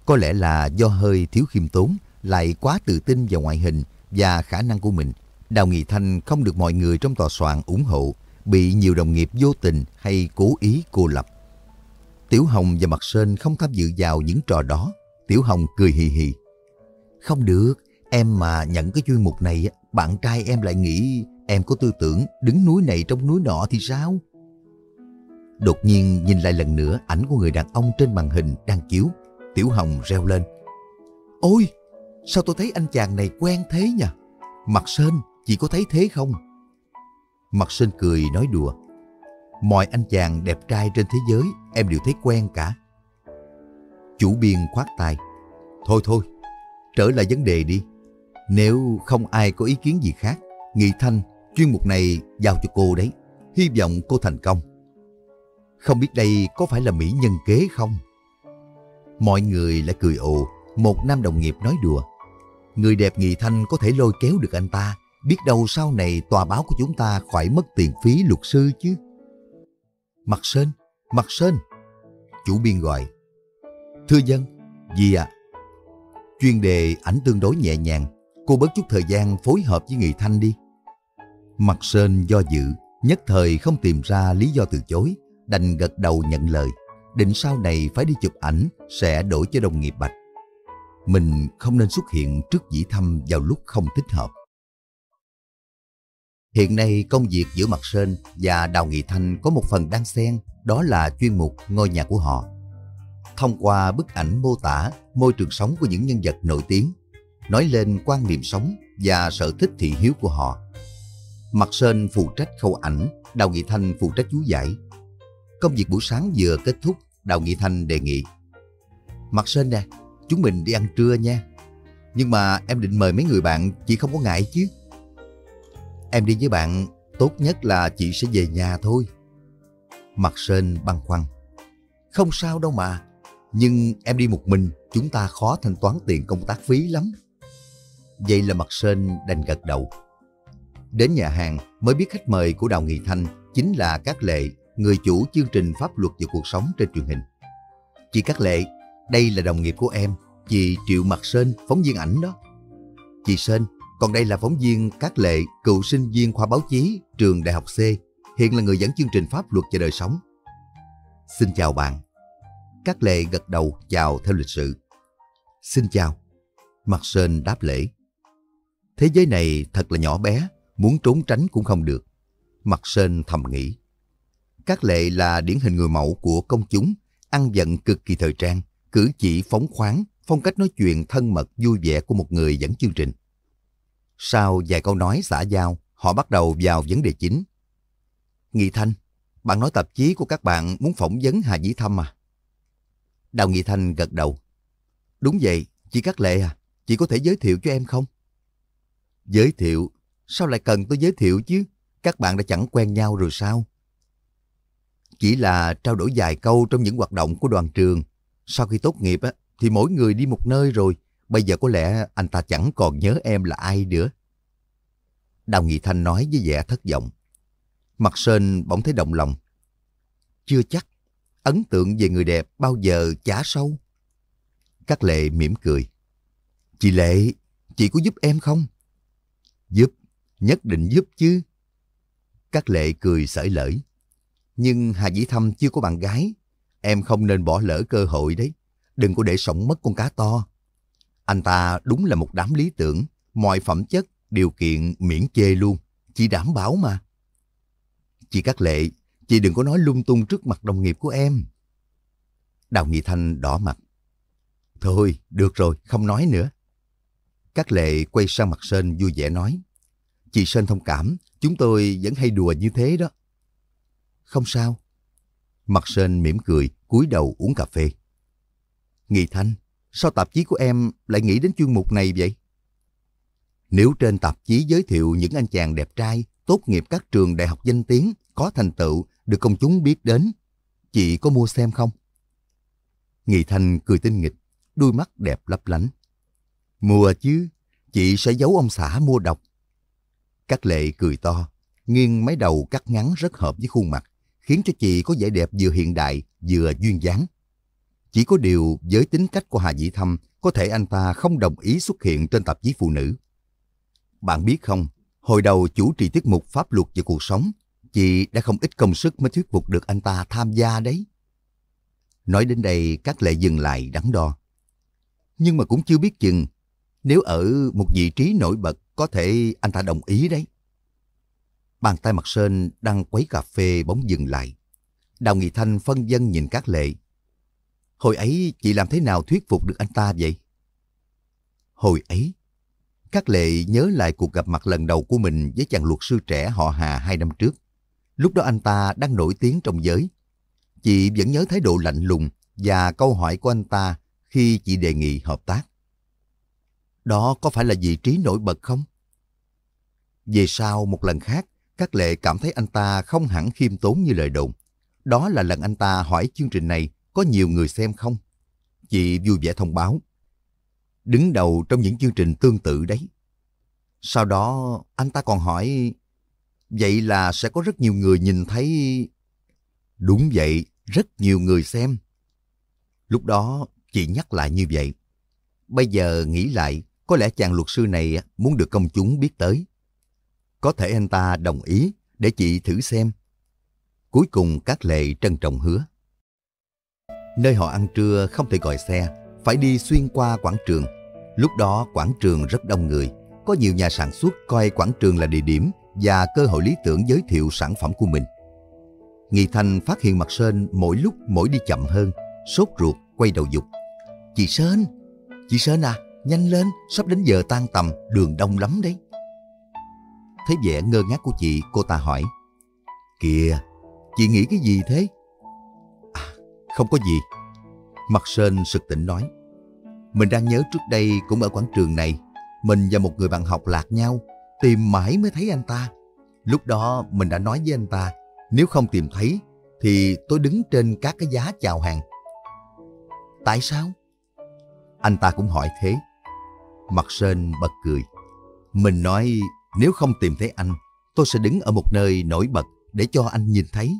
Có lẽ là do hơi thiếu khiêm tốn, lại quá tự tin vào ngoại hình và khả năng của mình. Đào Nghị Thanh không được mọi người trong tòa soạn ủng hộ, bị nhiều đồng nghiệp vô tình hay cố ý cô lập. Tiểu Hồng và Mặt Sơn không tham dự vào những trò đó. Tiểu Hồng cười hì hì. Không được, em mà nhận cái chuyên mục này, bạn trai em lại nghĩ em có tư tưởng đứng núi này trong núi nọ thì sao? Đột nhiên nhìn lại lần nữa ảnh của người đàn ông trên màn hình đang chiếu. Tiểu Hồng reo lên. Ôi, sao tôi thấy anh chàng này quen thế nhỉ? Mặt Sơn, chị có thấy thế không? Mặt Sơn cười nói đùa. Mọi anh chàng đẹp trai trên thế giới em đều thấy quen cả. Chủ biên khoát tay. Thôi thôi, trở lại vấn đề đi. Nếu không ai có ý kiến gì khác, Nghị Thanh, chuyên mục này giao cho cô đấy. Hy vọng cô thành công. Không biết đây có phải là mỹ nhân kế không? Mọi người lại cười ồ, một nam đồng nghiệp nói đùa. Người đẹp Nghị Thanh có thể lôi kéo được anh ta, biết đâu sau này tòa báo của chúng ta khỏi mất tiền phí luật sư chứ. Mặt Sơn, Mặt Sơn. Chủ biên gọi. Thưa dân, gì ạ? À? Chuyên đề ảnh tương đối nhẹ nhàng, cô bớt chút thời gian phối hợp với Nghị Thanh đi. Mặt Sơn do dự, nhất thời không tìm ra lý do từ chối, đành gật đầu nhận lời. Định sau này phải đi chụp ảnh sẽ đổi cho đồng nghiệp Bạch. Mình không nên xuất hiện trước dĩ thăm vào lúc không thích hợp. Hiện nay công việc giữa Mặt Sơn và Đào Nghị Thanh có một phần đang xen, đó là chuyên mục Ngôi nhà của họ. Thông qua bức ảnh mô tả môi trường sống của những nhân vật nổi tiếng, nói lên quan niệm sống và sở thích thị hiếu của họ. Mặt Sơn phụ trách khâu ảnh, Đào Nghị Thanh phụ trách chú giải. Công việc buổi sáng vừa kết thúc, Đào Nghị Thanh đề nghị. Mặt Sơn nè, chúng mình đi ăn trưa nha. Nhưng mà em định mời mấy người bạn, chị không có ngại chứ. Em đi với bạn, tốt nhất là chị sẽ về nhà thôi. Mặt Sơn băn khoăn. Không sao đâu mà, nhưng em đi một mình, chúng ta khó thanh toán tiền công tác phí lắm. Vậy là Mặt Sơn đành gật đầu. Đến nhà hàng mới biết khách mời của Đào Nghị Thanh chính là Cát Lệ, người chủ chương trình pháp luật về cuộc sống trên truyền hình. Chị Cát Lệ, đây là đồng nghiệp của em, chị Triệu Mặt Sơn, phóng viên ảnh đó. Chị Sơn, còn đây là phóng viên Cát Lệ, cựu sinh viên khoa báo chí, trường Đại học C, hiện là người dẫn chương trình pháp luật và đời sống. Xin chào bạn. Cát Lệ gật đầu chào theo lịch sự. Xin chào. Mặt Sơn đáp lễ. Thế giới này thật là nhỏ bé, muốn trốn tránh cũng không được. Mặt Sơn thầm nghĩ. Cát Lệ là điển hình người mẫu của công chúng, ăn giận cực kỳ thời trang, cử chỉ phóng khoáng, phong cách nói chuyện thân mật vui vẻ của một người dẫn chương trình. Sau vài câu nói xã giao, họ bắt đầu vào vấn đề chính. Nghị Thanh, bạn nói tạp chí của các bạn muốn phỏng vấn Hà Dĩ Thâm à? Đào Nghị Thanh gật đầu. Đúng vậy, chị Cát Lệ à, chị có thể giới thiệu cho em không? Giới thiệu? Sao lại cần tôi giới thiệu chứ? Các bạn đã chẳng quen nhau rồi sao? Chỉ là trao đổi vài câu trong những hoạt động của đoàn trường. Sau khi tốt nghiệp á, thì mỗi người đi một nơi rồi. Bây giờ có lẽ anh ta chẳng còn nhớ em là ai nữa. Đào Nghị Thanh nói với vẻ thất vọng. Mặt Sơn bỗng thấy động lòng. Chưa chắc, ấn tượng về người đẹp bao giờ chả sâu. Các lệ mỉm cười. Chị Lệ, chị có giúp em không? Giúp, nhất định giúp chứ. Các lệ cười sởi lởi. Nhưng Hà Dĩ Thâm chưa có bạn gái. Em không nên bỏ lỡ cơ hội đấy. Đừng có để sống mất con cá to. Anh ta đúng là một đám lý tưởng, mọi phẩm chất, điều kiện miễn chê luôn. Chị đảm bảo mà. Chị Cát Lệ, chị đừng có nói lung tung trước mặt đồng nghiệp của em. Đào Nghị Thanh đỏ mặt. Thôi, được rồi, không nói nữa. Các lệ quay sang mặt Sơn vui vẻ nói. Chị Sơn thông cảm, chúng tôi vẫn hay đùa như thế đó. Không sao. Mặt Sơn mỉm cười, cúi đầu uống cà phê. Nghị Thanh, sao tạp chí của em lại nghĩ đến chuyên mục này vậy? Nếu trên tạp chí giới thiệu những anh chàng đẹp trai, tốt nghiệp các trường đại học danh tiếng, có thành tựu, được công chúng biết đến, chị có mua xem không? Nghị Thanh cười tinh nghịch, đôi mắt đẹp lấp lánh. Mua chứ, chị sẽ giấu ông xã mua đọc. Các lệ cười to, nghiêng mái đầu cắt ngắn rất hợp với khuôn mặt, khiến cho chị có vẻ đẹp vừa hiện đại vừa duyên dáng. Chỉ có điều với tính cách của Hà Dĩ Thâm, có thể anh ta không đồng ý xuất hiện trên tạp chí phụ nữ. Bạn biết không, hồi đầu chủ trì tiết mục pháp luật về cuộc sống, chị đã không ít công sức mới thuyết phục được anh ta tham gia đấy. Nói đến đây, các lệ dừng lại đắn đo. Nhưng mà cũng chưa biết chừng, nếu ở một vị trí nổi bật, có thể anh ta đồng ý đấy. Bàn tay mặt Sơn đang quấy cà phê bóng dừng lại. Đào Nghị Thanh phân dân nhìn các lệ. Hồi ấy chị làm thế nào thuyết phục được anh ta vậy? Hồi ấy, các lệ nhớ lại cuộc gặp mặt lần đầu của mình với chàng luật sư trẻ họ Hà hai năm trước. Lúc đó anh ta đang nổi tiếng trong giới. Chị vẫn nhớ thái độ lạnh lùng và câu hỏi của anh ta khi chị đề nghị hợp tác. Đó có phải là vị trí nổi bật không? Về sau một lần khác, các lệ cảm thấy anh ta không hẳn khiêm tốn như lời đồn. Đó là lần anh ta hỏi chương trình này có nhiều người xem không? Chị vui vẻ thông báo. Đứng đầu trong những chương trình tương tự đấy. Sau đó anh ta còn hỏi, vậy là sẽ có rất nhiều người nhìn thấy... Đúng vậy, rất nhiều người xem. Lúc đó chị nhắc lại như vậy. Bây giờ nghĩ lại, có lẽ chàng luật sư này muốn được công chúng biết tới. Có thể anh ta đồng ý để chị thử xem. Cuối cùng các lệ trân trọng hứa. Nơi họ ăn trưa không thể gọi xe, phải đi xuyên qua quảng trường. Lúc đó quảng trường rất đông người, có nhiều nhà sản xuất coi quảng trường là địa điểm và cơ hội lý tưởng giới thiệu sản phẩm của mình. Nghị Thành phát hiện mặt Sơn mỗi lúc mỗi đi chậm hơn, sốt ruột quay đầu dục. Chị Sơn, chị Sơn à, nhanh lên, sắp đến giờ tan tầm, đường đông lắm đấy. Thấy vẻ ngơ ngác của chị, cô ta hỏi. Kìa, chị nghĩ cái gì thế? Không có gì. Mặt Sơn sực tỉnh nói. Mình đang nhớ trước đây cũng ở quảng trường này. Mình và một người bạn học lạc nhau, tìm mãi mới thấy anh ta. Lúc đó mình đã nói với anh ta, nếu không tìm thấy, thì tôi đứng trên các cái giá chào hàng. Tại sao? Anh ta cũng hỏi thế. Mặt Sơn bật cười. Mình nói nếu không tìm thấy anh, tôi sẽ đứng ở một nơi nổi bật để cho anh nhìn thấy.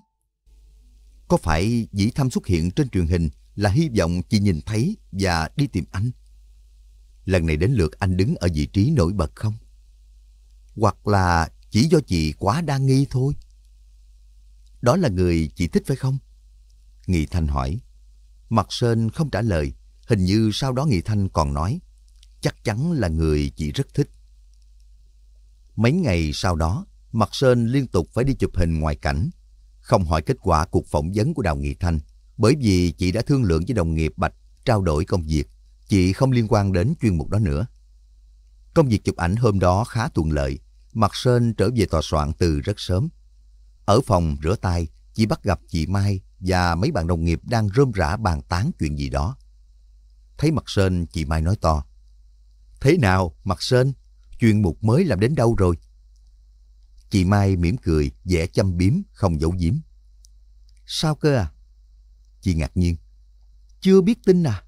Có phải Dĩ thăm xuất hiện trên truyền hình là hy vọng chị nhìn thấy và đi tìm anh? Lần này đến lượt anh đứng ở vị trí nổi bật không? Hoặc là chỉ do chị quá đa nghi thôi? Đó là người chị thích phải không? Nghị Thanh hỏi. Mặt Sơn không trả lời, hình như sau đó Nghị Thanh còn nói, chắc chắn là người chị rất thích. Mấy ngày sau đó, Mặt Sơn liên tục phải đi chụp hình ngoài cảnh, không hỏi kết quả cuộc phỏng vấn của Đào Nghị Thanh, bởi vì chị đã thương lượng với đồng nghiệp Bạch trao đổi công việc, chị không liên quan đến chuyên mục đó nữa. Công việc chụp ảnh hôm đó khá thuận lợi, Mặt Sơn trở về tòa soạn từ rất sớm. Ở phòng rửa tay, chị bắt gặp chị Mai và mấy bạn đồng nghiệp đang rơm rã bàn tán chuyện gì đó. Thấy Mặt Sơn, chị Mai nói to. Thế nào, Mặt Sơn? chuyên mục mới làm đến đâu rồi? Chị Mai mỉm cười, vẻ chăm biếm, không giấu giếm. Sao cơ à? Chị ngạc nhiên. Chưa biết tin à?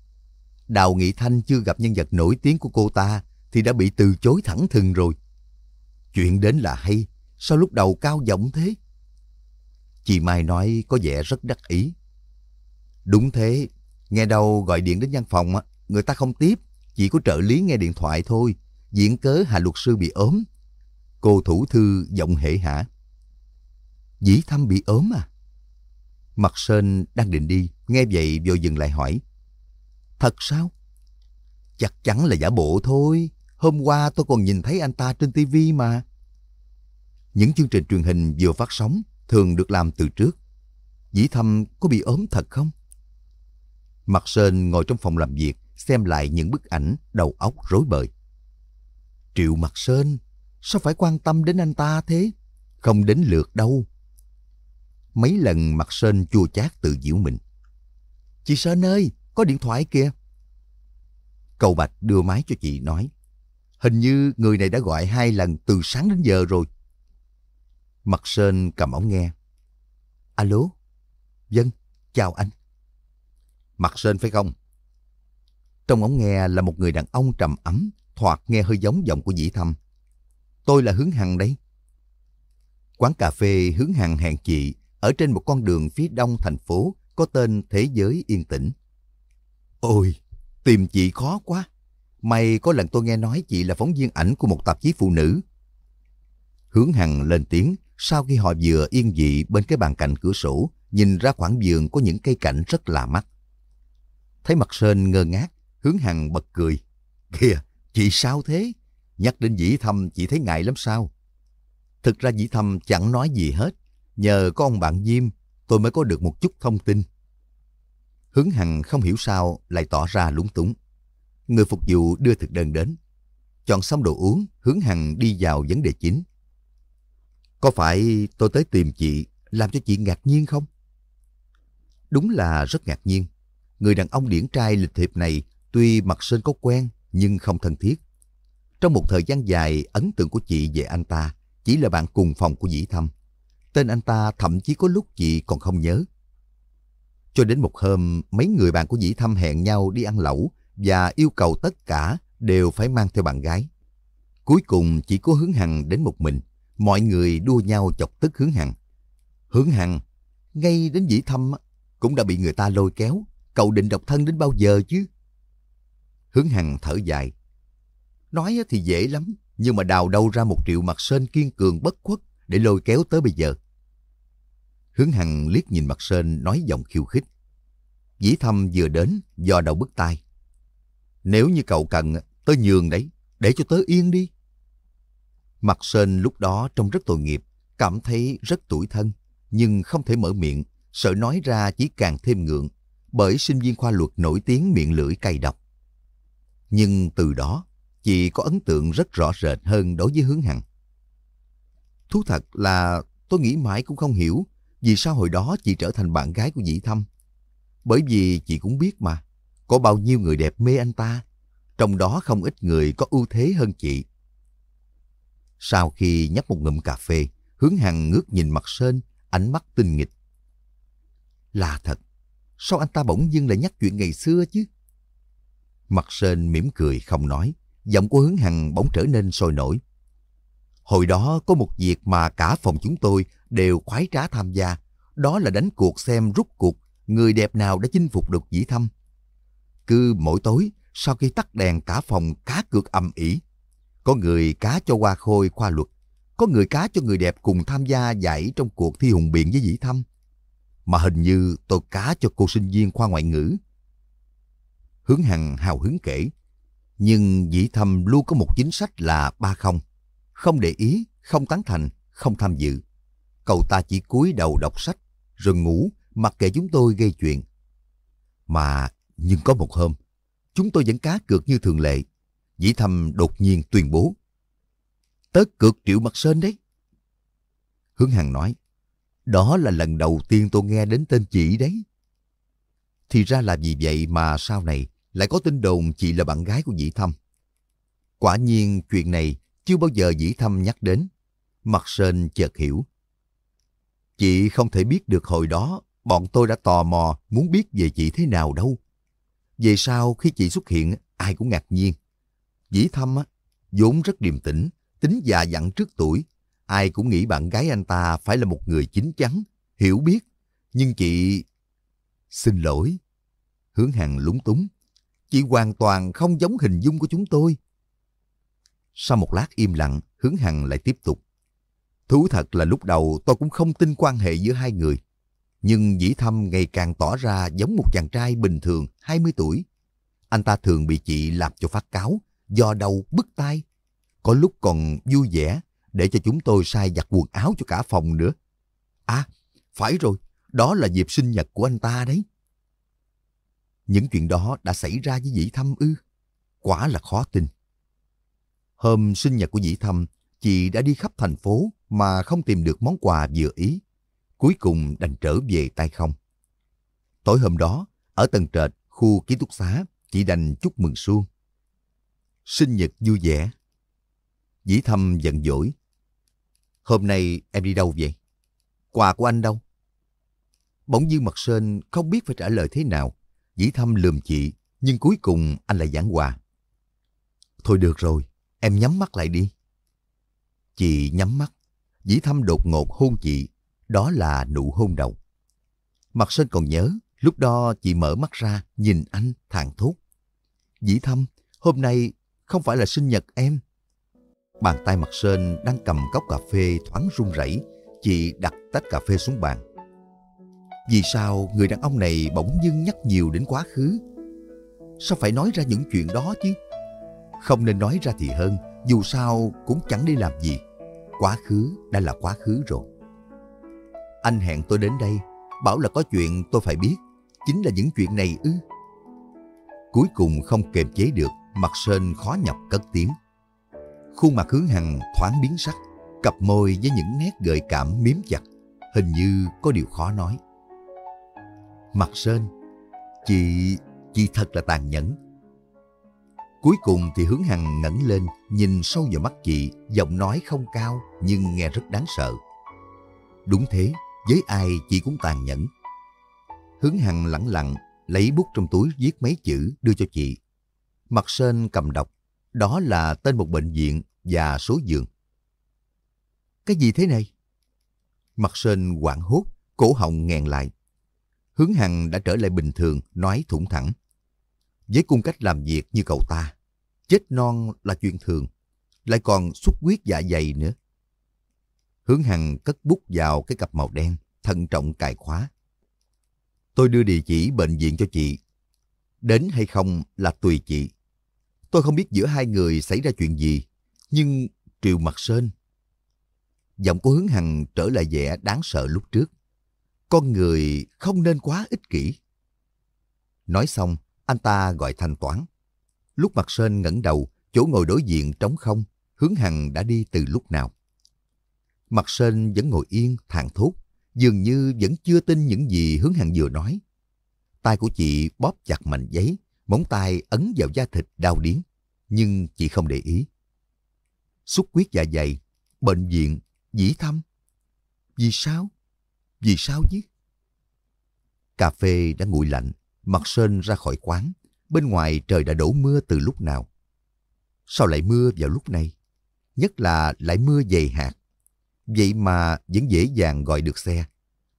Đào Nghị Thanh chưa gặp nhân vật nổi tiếng của cô ta thì đã bị từ chối thẳng thừng rồi. Chuyện đến là hay, sao lúc đầu cao giọng thế? Chị Mai nói có vẻ rất đắc ý. Đúng thế, nghe đâu gọi điện đến văn phòng, người ta không tiếp, chỉ có trợ lý nghe điện thoại thôi diễn cớ Hà luật sư bị ốm. Cô thủ thư giọng hể hả. Dĩ thăm bị ốm à? Mặt Sơn đang định đi, nghe vậy vô dừng lại hỏi. Thật sao? Chắc chắn là giả bộ thôi. Hôm qua tôi còn nhìn thấy anh ta trên tivi mà. Những chương trình truyền hình vừa phát sóng thường được làm từ trước. Dĩ thâm có bị ốm thật không? Mặt Sơn ngồi trong phòng làm việc, xem lại những bức ảnh đầu óc rối bời. Triệu Mặt Sơn, sao phải quan tâm đến anh ta thế? Không đến lượt đâu. Mấy lần Mặt Sơn chua chát tự diễu mình. Chị Sơn ơi, có điện thoại kìa. Cầu Bạch đưa máy cho chị nói. Hình như người này đã gọi hai lần từ sáng đến giờ rồi. Mặt Sơn cầm ống nghe. Alo? Dân, chào anh. Mặt Sơn phải không? Trong ống nghe là một người đàn ông trầm ấm, thoạt nghe hơi giống giọng của dĩ thâm. Tôi là Hướng Hằng đấy. Quán cà phê Hướng Hằng hẹn chị ở trên một con đường phía đông thành phố có tên Thế Giới Yên Tĩnh. Ôi, tìm chị khó quá. May có lần tôi nghe nói chị là phóng viên ảnh của một tạp chí phụ nữ. Hướng Hằng lên tiếng sau khi họ vừa yên dị bên cái bàn cạnh cửa sổ, nhìn ra khoảng vườn có những cây cảnh rất lạ mắt. Thấy mặt Sơn ngơ ngác, Hướng Hằng bật cười. Kìa, chị sao thế? Nhắc đến dĩ thâm chị thấy ngại lắm sao? Thực ra dĩ thâm chẳng nói gì hết. Nhờ có ông bạn Diêm, tôi mới có được một chút thông tin. Hướng Hằng không hiểu sao lại tỏ ra lúng túng. Người phục vụ đưa thực đơn đến. Chọn xong đồ uống, Hướng Hằng đi vào vấn đề chính. Có phải tôi tới tìm chị làm cho chị ngạc nhiên không? Đúng là rất ngạc nhiên. Người đàn ông điển trai lịch thiệp này tuy mặt sơn có quen nhưng không thân thiết. Trong một thời gian dài, ấn tượng của chị về anh ta chỉ là bạn cùng phòng của Dĩ Thâm. Tên anh ta thậm chí có lúc chị còn không nhớ. Cho đến một hôm, mấy người bạn của Dĩ Thâm hẹn nhau đi ăn lẩu và yêu cầu tất cả đều phải mang theo bạn gái. Cuối cùng chỉ có hướng hằng đến một mình. Mọi người đua nhau chọc tức hướng hằng. Hướng hằng, ngay đến Dĩ Thâm cũng đã bị người ta lôi kéo. Cậu định độc thân đến bao giờ chứ? Hướng hằng thở dài. Nói thì dễ lắm, nhưng mà đào đâu ra một triệu mặt sên kiên cường bất khuất để lôi kéo tới bây giờ. Hướng Hằng liếc nhìn mặt sên nói giọng khiêu khích. Dĩ thâm vừa đến, do đầu bức tai. Nếu như cậu cần, tớ nhường đấy, để cho tớ yên đi. Mặt sên lúc đó trông rất tội nghiệp, cảm thấy rất tủi thân, nhưng không thể mở miệng, sợ nói ra chỉ càng thêm ngượng, bởi sinh viên khoa luật nổi tiếng miệng lưỡi cay độc. Nhưng từ đó, chị có ấn tượng rất rõ rệt hơn đối với hướng hằng. Thú thật là tôi nghĩ mãi cũng không hiểu vì sao hồi đó chị trở thành bạn gái của Dĩ Thâm. Bởi vì chị cũng biết mà, có bao nhiêu người đẹp mê anh ta, trong đó không ít người có ưu thế hơn chị. Sau khi nhấp một ngụm cà phê, hướng hằng ngước nhìn mặt Sơn, ánh mắt tinh nghịch. Là thật, sao anh ta bỗng dưng lại nhắc chuyện ngày xưa chứ? Mặt Sơn mỉm cười không nói, giọng của hướng hằng bỗng trở nên sôi nổi. Hồi đó có một việc mà cả phòng chúng tôi đều khoái trá tham gia, đó là đánh cuộc xem rút cuộc người đẹp nào đã chinh phục được dĩ thâm. Cứ mỗi tối, sau khi tắt đèn cả phòng cá cược âm ỉ. Có người cá cho hoa khôi khoa luật, có người cá cho người đẹp cùng tham gia giải trong cuộc thi hùng biện với dĩ thâm. Mà hình như tôi cá cho cô sinh viên khoa ngoại ngữ. Hướng Hằng hào hứng kể, nhưng dĩ thâm luôn có một chính sách là ba không. Không để ý, không tán thành, không tham dự. Cậu ta chỉ cúi đầu đọc sách, rồi ngủ, mặc kệ chúng tôi gây chuyện. Mà, nhưng có một hôm, chúng tôi vẫn cá cược như thường lệ. Dĩ thâm đột nhiên tuyên bố. Tớ cược triệu mặt sơn đấy. Hướng Hằng nói, đó là lần đầu tiên tôi nghe đến tên chị đấy. Thì ra là vì vậy mà sau này lại có tin đồn chị là bạn gái của Dĩ Thâm. Quả nhiên chuyện này chưa bao giờ Dĩ Thâm nhắc đến. Mặt Sơn chợt hiểu. Chị không thể biết được hồi đó bọn tôi đã tò mò muốn biết về chị thế nào đâu. Về sau khi chị xuất hiện ai cũng ngạc nhiên. Dĩ Thâm á, vốn rất điềm tĩnh, tính già dặn trước tuổi. Ai cũng nghĩ bạn gái anh ta phải là một người chín chắn, hiểu biết. Nhưng chị... Xin lỗi. Hướng Hằng lúng túng. Chị hoàn toàn không giống hình dung của chúng tôi. Sau một lát im lặng, Hướng Hằng lại tiếp tục. Thú thật là lúc đầu tôi cũng không tin quan hệ giữa hai người. Nhưng Dĩ Thâm ngày càng tỏ ra giống một chàng trai bình thường 20 tuổi. Anh ta thường bị chị làm cho phát cáo, do đầu bứt tai. Có lúc còn vui vẻ để cho chúng tôi sai giặt quần áo cho cả phòng nữa. À, phải rồi, đó là dịp sinh nhật của anh ta đấy. Những chuyện đó đã xảy ra với Dĩ Thâm ư? Quả là khó tin. Hôm sinh nhật của Dĩ Thâm, chị đã đi khắp thành phố mà không tìm được món quà vừa ý. Cuối cùng đành trở về tay không. Tối hôm đó, ở tầng trệt, khu ký túc xá, chị đành chúc mừng suông. Sinh nhật vui vẻ. Dĩ Thâm giận dỗi. Hôm nay em đi đâu vậy? Quà của anh đâu? Bỗng dưng mặt sên không biết phải trả lời thế nào. Dĩ Thâm lườm chị, nhưng cuối cùng anh lại giảng hòa Thôi được rồi, em nhắm mắt lại đi. Chị nhắm mắt, Dĩ Thâm đột ngột hôn chị, đó là nụ hôn đầu. Mặt Sơn còn nhớ, lúc đó chị mở mắt ra, nhìn anh, thàn thốt. Dĩ Thâm, hôm nay không phải là sinh nhật em. Bàn tay mặt Sơn đang cầm cốc cà phê thoáng run rẩy, chị đặt tách cà phê xuống bàn. Vì sao người đàn ông này bỗng dưng nhắc nhiều đến quá khứ? Sao phải nói ra những chuyện đó chứ? Không nên nói ra thì hơn, dù sao cũng chẳng đi làm gì. Quá khứ đã là quá khứ rồi. Anh hẹn tôi đến đây, bảo là có chuyện tôi phải biết. Chính là những chuyện này ư. Cuối cùng không kềm chế được, mặt Sơn khó nhọc cất tiếng. Khuôn mặt hướng hằng thoáng biến sắc, cặp môi với những nét gợi cảm miếm chặt, hình như có điều khó nói. Mặt Sơn, chị, chị thật là tàn nhẫn. Cuối cùng thì hướng hằng ngẩng lên, nhìn sâu vào mắt chị, giọng nói không cao nhưng nghe rất đáng sợ. Đúng thế, với ai chị cũng tàn nhẫn. Hướng hằng lặng lặng, lấy bút trong túi viết mấy chữ đưa cho chị. Mặt Sơn cầm đọc, đó là tên một bệnh viện và số giường. Cái gì thế này? Mặt Sơn quảng hốt, cổ họng nghẹn lại. Hướng Hằng đã trở lại bình thường, nói thủng thẳng. Với cung cách làm việc như cậu ta, chết non là chuyện thường, lại còn xuất huyết dạ dày nữa. Hướng Hằng cất bút vào cái cặp màu đen, thận trọng cài khóa. Tôi đưa địa chỉ bệnh viện cho chị. Đến hay không là tùy chị. Tôi không biết giữa hai người xảy ra chuyện gì, nhưng Triều Mặt Sơn. Giọng của Hướng Hằng trở lại vẻ đáng sợ lúc trước. Con người không nên quá ích kỷ. Nói xong, anh ta gọi thanh toán. Lúc Mặt Sơn ngẩng đầu, chỗ ngồi đối diện trống không, Hướng Hằng đã đi từ lúc nào. Mặt Sơn vẫn ngồi yên, thản thốt, dường như vẫn chưa tin những gì Hướng Hằng vừa nói. Tay của chị bóp chặt mảnh giấy, móng tay ấn vào da thịt đau điếng, nhưng chị không để ý. Xuất quyết dạ dày, bệnh viện, dĩ thăm. Vì sao? Vì sao chứ? Cà phê đã nguội lạnh, mặt sơn ra khỏi quán. Bên ngoài trời đã đổ mưa từ lúc nào? Sao lại mưa vào lúc này? Nhất là lại mưa dày hạt. Vậy mà vẫn dễ dàng gọi được xe.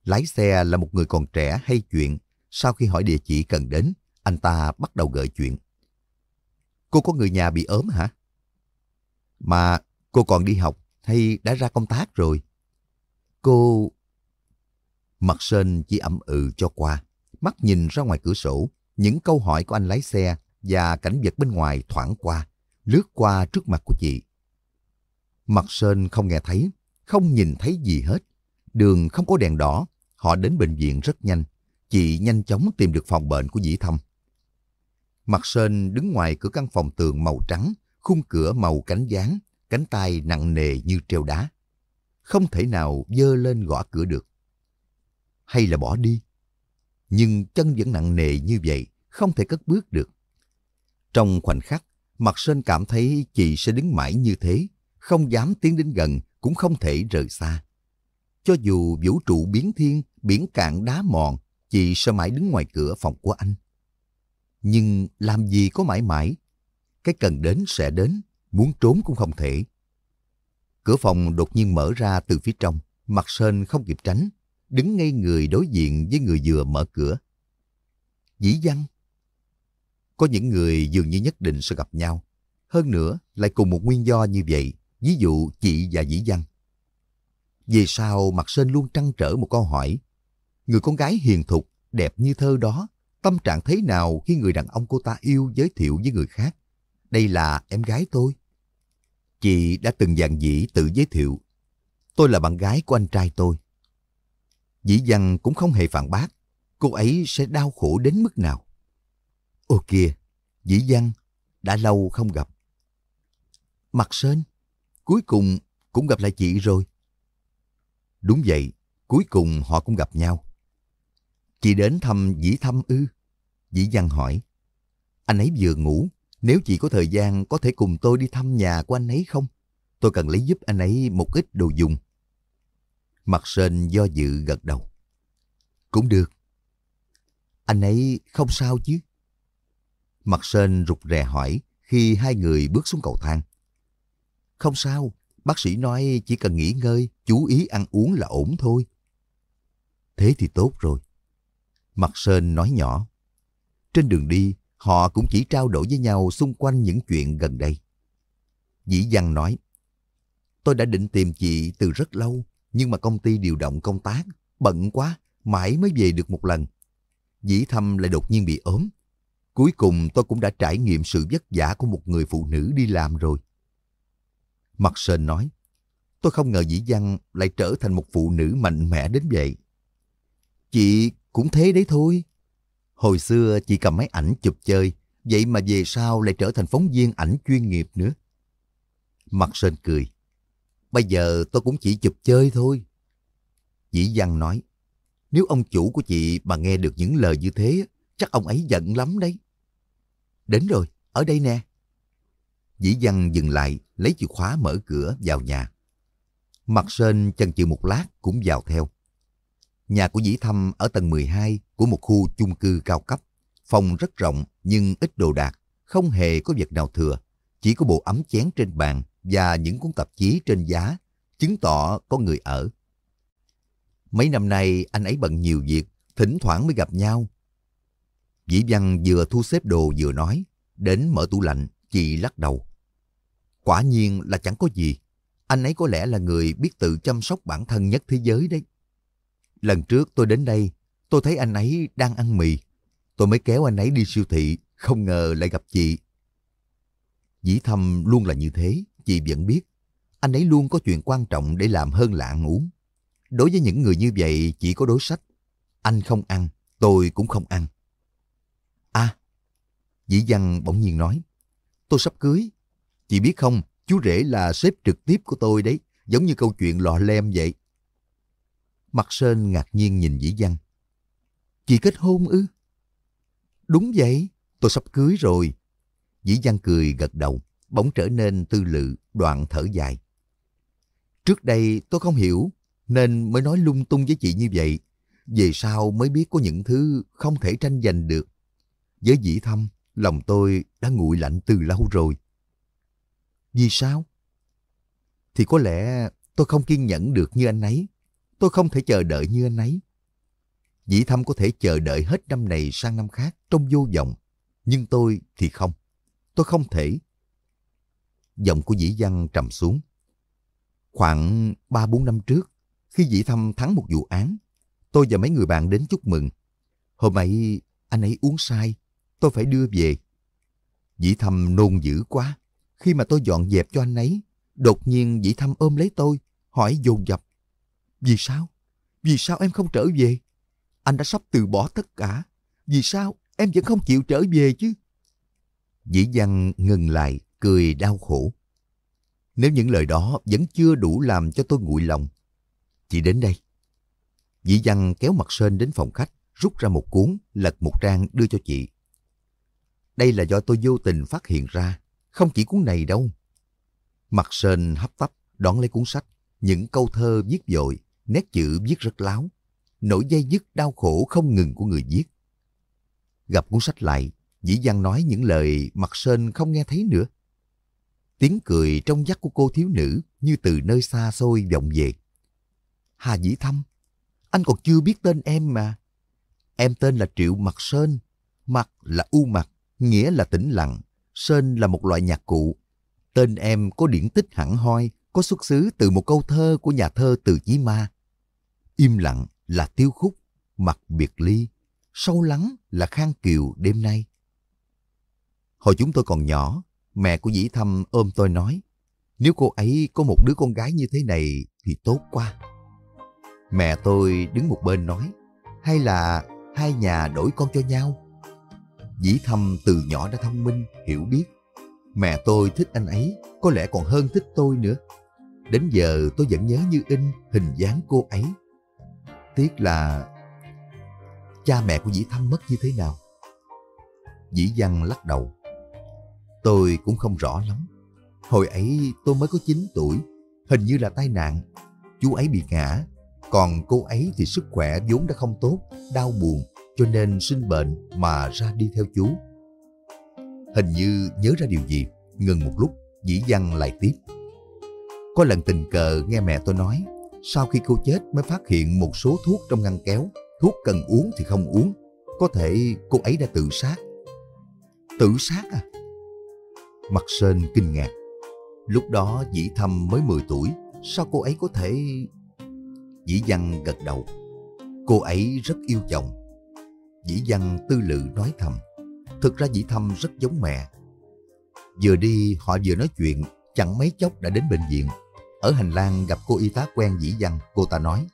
Lái xe là một người còn trẻ hay chuyện. Sau khi hỏi địa chỉ cần đến, anh ta bắt đầu gợi chuyện. Cô có người nhà bị ốm hả? Mà cô còn đi học hay đã ra công tác rồi? Cô... Mặt sên chỉ ậm ừ cho qua, mắt nhìn ra ngoài cửa sổ, những câu hỏi của anh lái xe và cảnh vật bên ngoài thoảng qua, lướt qua trước mặt của chị. Mặt sên không nghe thấy, không nhìn thấy gì hết. Đường không có đèn đỏ, họ đến bệnh viện rất nhanh. Chị nhanh chóng tìm được phòng bệnh của Dĩ Thâm. Mặt sên đứng ngoài cửa căn phòng tường màu trắng, khung cửa màu cánh gián, cánh tay nặng nề như treo đá. Không thể nào dơ lên gõ cửa được. Hay là bỏ đi? Nhưng chân vẫn nặng nề như vậy, không thể cất bước được. Trong khoảnh khắc, Mặt Sơn cảm thấy chị sẽ đứng mãi như thế, không dám tiến đến gần, cũng không thể rời xa. Cho dù vũ trụ biến thiên, biển cạn đá mòn, chị sẽ mãi đứng ngoài cửa phòng của anh. Nhưng làm gì có mãi mãi? Cái cần đến sẽ đến, muốn trốn cũng không thể. Cửa phòng đột nhiên mở ra từ phía trong, mặt Sơn không kịp tránh, đứng ngay người đối diện với người vừa mở cửa. Dĩ văn. Có những người dường như nhất định sẽ gặp nhau. Hơn nữa, lại cùng một nguyên do như vậy, ví dụ chị và dĩ văn. Vì sao Mặt Sơn luôn trăn trở một câu hỏi? Người con gái hiền thục, đẹp như thơ đó, tâm trạng thế nào khi người đàn ông cô ta yêu giới thiệu với người khác? Đây là em gái tôi. Chị đã từng dàn dĩ tự giới thiệu. Tôi là bạn gái của anh trai tôi. Dĩ Văn cũng không hề phản bác. Cô ấy sẽ đau khổ đến mức nào? Ô kìa, Dĩ Văn, đã lâu không gặp. Mặt Sơn, cuối cùng cũng gặp lại chị rồi. Đúng vậy, cuối cùng họ cũng gặp nhau. Chị đến thăm Dĩ Thâm ư? Dĩ Văn hỏi. Anh ấy vừa ngủ, nếu chị có thời gian có thể cùng tôi đi thăm nhà của anh ấy không? Tôi cần lấy giúp anh ấy một ít đồ dùng. Mặt Sên do dự gật đầu. Cũng được. Anh ấy không sao chứ? Mặt Sên rụt rè hỏi khi hai người bước xuống cầu thang. Không sao, bác sĩ nói chỉ cần nghỉ ngơi, chú ý ăn uống là ổn thôi. Thế thì tốt rồi. Mặt Sơn nói nhỏ. Trên đường đi, họ cũng chỉ trao đổi với nhau xung quanh những chuyện gần đây. Dĩ Văn nói, tôi đã định tìm chị từ rất lâu, nhưng mà công ty điều động công tác, bận quá, mãi mới về được một lần. Dĩ Thâm lại đột nhiên bị ốm. Cuối cùng tôi cũng đã trải nghiệm sự vất vả của một người phụ nữ đi làm rồi. Mặt Sơn nói, tôi không ngờ Dĩ Văn lại trở thành một phụ nữ mạnh mẽ đến vậy. Chị cũng thế đấy thôi. Hồi xưa chị cầm máy ảnh chụp chơi, vậy mà về sau lại trở thành phóng viên ảnh chuyên nghiệp nữa. Mặt Sơn cười. Bây giờ tôi cũng chỉ chụp chơi thôi. Dĩ Văn nói, nếu ông chủ của chị mà nghe được những lời như thế, chắc ông ấy giận lắm đấy. Đến rồi, ở đây nè. Dĩ Văn dừng lại, lấy chìa khóa mở cửa vào nhà. Mặt Sơn chần chừ một lát cũng vào theo. Nhà của Dĩ Thâm ở tầng 12 của một khu chung cư cao cấp. Phòng rất rộng nhưng ít đồ đạc, không hề có vật nào thừa. Chỉ có bộ ấm chén trên bàn và những cuốn tạp chí trên giá, chứng tỏ có người ở. Mấy năm nay anh ấy bận nhiều việc, thỉnh thoảng mới gặp nhau. Dĩ Văn vừa thu xếp đồ vừa nói, đến mở tủ lạnh, chị lắc đầu. Quả nhiên là chẳng có gì. Anh ấy có lẽ là người biết tự chăm sóc bản thân nhất thế giới đấy. Lần trước tôi đến đây, tôi thấy anh ấy đang ăn mì. Tôi mới kéo anh ấy đi siêu thị, không ngờ lại gặp chị. Dĩ thâm luôn là như thế, chị vẫn biết. Anh ấy luôn có chuyện quan trọng để làm hơn là ăn uống. Đối với những người như vậy chỉ có đối sách. Anh không ăn, tôi cũng không ăn. À, Dĩ Văn bỗng nhiên nói, tôi sắp cưới. Chị biết không, chú rể là sếp trực tiếp của tôi đấy, giống như câu chuyện lọ lem vậy. Mặt Sơn ngạc nhiên nhìn Dĩ Văn. Chị kết hôn ư? Đúng vậy, tôi sắp cưới rồi. Dĩ Văn cười gật đầu, bỗng trở nên tư lự, đoạn thở dài. Trước đây tôi không hiểu, nên mới nói lung tung với chị như vậy. Về sau mới biết có những thứ không thể tranh giành được. Với dĩ thâm, lòng tôi đã nguội lạnh từ lâu rồi. Vì sao? Thì có lẽ tôi không kiên nhẫn được như anh ấy. Tôi không thể chờ đợi như anh ấy. Dĩ thâm có thể chờ đợi hết năm này sang năm khác trong vô vọng. Nhưng tôi thì không. Tôi không thể. Giọng của dĩ văn trầm xuống. Khoảng 3-4 năm trước, khi dĩ thâm thắng một vụ án, tôi và mấy người bạn đến chúc mừng. Hôm ấy, anh ấy uống sai, tôi phải đưa về. Dĩ thâm nôn dữ quá. Khi mà tôi dọn dẹp cho anh ấy, đột nhiên dĩ thâm ôm lấy tôi, hỏi dồn dập. Vì sao? Vì sao em không trở về? Anh đã sắp từ bỏ tất cả. Vì sao em vẫn không chịu trở về chứ? Dĩ văn ngừng lại, cười đau khổ. Nếu những lời đó vẫn chưa đủ làm cho tôi nguội lòng, chị đến đây. Dĩ văn kéo mặt sên đến phòng khách, rút ra một cuốn, lật một trang đưa cho chị. Đây là do tôi vô tình phát hiện ra, không chỉ cuốn này đâu. Mặt sên hấp tấp đón lấy cuốn sách, những câu thơ viết dội, nét chữ viết rất láo, nỗi dây dứt đau khổ không ngừng của người viết. Gặp cuốn sách lại, Dĩ Văn nói những lời mặt sên không nghe thấy nữa. Tiếng cười trong vắt của cô thiếu nữ như từ nơi xa xôi vọng về. Hà Dĩ Thâm, anh còn chưa biết tên em mà. Em tên là Triệu Mặt Sơn. Mặt là u mặt, nghĩa là tĩnh lặng. Sơn là một loại nhạc cụ. Tên em có điển tích hẳn hoi, có xuất xứ từ một câu thơ của nhà thơ Từ Chí Ma. Im lặng là tiêu khúc, mặt biệt ly, sâu lắng là khang kiều đêm nay. Hồi chúng tôi còn nhỏ, mẹ của Dĩ Thâm ôm tôi nói, nếu cô ấy có một đứa con gái như thế này thì tốt quá. Mẹ tôi đứng một bên nói, hay là hai nhà đổi con cho nhau? Dĩ thâm từ nhỏ đã thông minh, hiểu biết. Mẹ tôi thích anh ấy, có lẽ còn hơn thích tôi nữa. Đến giờ tôi vẫn nhớ như in hình dáng cô ấy. Tiếc là cha mẹ của Dĩ Thâm mất như thế nào. Dĩ Văn lắc đầu. Tôi cũng không rõ lắm. Hồi ấy tôi mới có 9 tuổi, hình như là tai nạn. Chú ấy bị ngã, còn cô ấy thì sức khỏe vốn đã không tốt, đau buồn, cho nên sinh bệnh mà ra đi theo chú. Hình như nhớ ra điều gì, ngừng một lúc, dĩ văn lại tiếp. Có lần tình cờ nghe mẹ tôi nói, sau khi cô chết mới phát hiện một số thuốc trong ngăn kéo, thuốc cần uống thì không uống, có thể cô ấy đã tự sát. Tự sát à? Mặt Sơn kinh ngạc. Lúc đó Dĩ Thâm mới 10 tuổi, sao cô ấy có thể... Dĩ Văn gật đầu. Cô ấy rất yêu chồng. Dĩ Văn tư lự nói thầm. Thực ra Dĩ Thâm rất giống mẹ. Vừa đi họ vừa nói chuyện, chẳng mấy chốc đã đến bệnh viện. Ở hành lang gặp cô y tá quen Dĩ Văn, cô ta nói.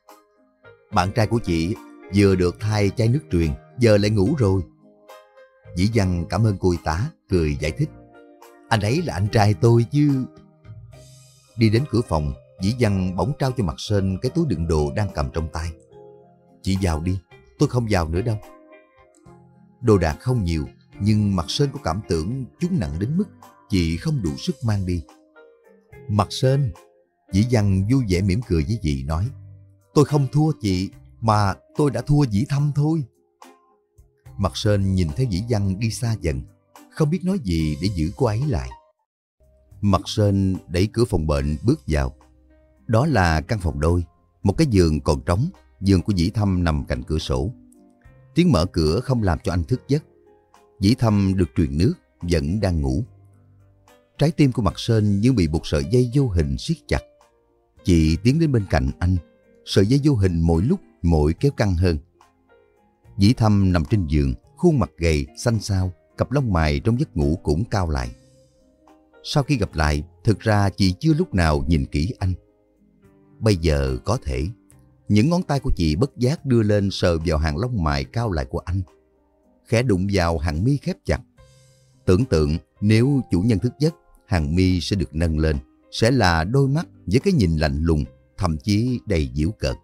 Bạn trai của chị vừa được thay chai nước truyền, giờ lại ngủ rồi. Dĩ Văn cảm ơn cô y tá, cười giải thích. Anh ấy là anh trai tôi chứ. Đi đến cửa phòng, Dĩ Văn bỗng trao cho Mặt Sên cái túi đựng đồ đang cầm trong tay. Chị vào đi, tôi không vào nữa đâu. Đồ đạc không nhiều, nhưng Mặt Sên có cảm tưởng chúng nặng đến mức chị không đủ sức mang đi. Mặt Sên, Dĩ Văn vui vẻ mỉm cười với chị nói, tôi không thua chị, mà tôi đã thua Dĩ Thâm thôi. Mặt Sên nhìn thấy Dĩ Văn đi xa dần, không biết nói gì để giữ cô ấy lại. Mặt Sơn đẩy cửa phòng bệnh bước vào. Đó là căn phòng đôi, một cái giường còn trống, giường của Dĩ Thâm nằm cạnh cửa sổ. Tiếng mở cửa không làm cho anh thức giấc. Dĩ Thâm được truyền nước, vẫn đang ngủ. Trái tim của Mặt Sơn như bị buộc sợi dây vô hình siết chặt. Chị tiến đến bên cạnh anh, sợi dây vô hình mỗi lúc mỗi kéo căng hơn. Dĩ Thâm nằm trên giường, khuôn mặt gầy, xanh xao, cặp lông mày trong giấc ngủ cũng cao lại. Sau khi gặp lại, thực ra chị chưa lúc nào nhìn kỹ anh. Bây giờ có thể, những ngón tay của chị bất giác đưa lên sờ vào hàng lông mày cao lại của anh. Khẽ đụng vào hàng mi khép chặt. Tưởng tượng nếu chủ nhân thức giấc, hàng mi sẽ được nâng lên, sẽ là đôi mắt với cái nhìn lạnh lùng, thậm chí đầy diễu cợt.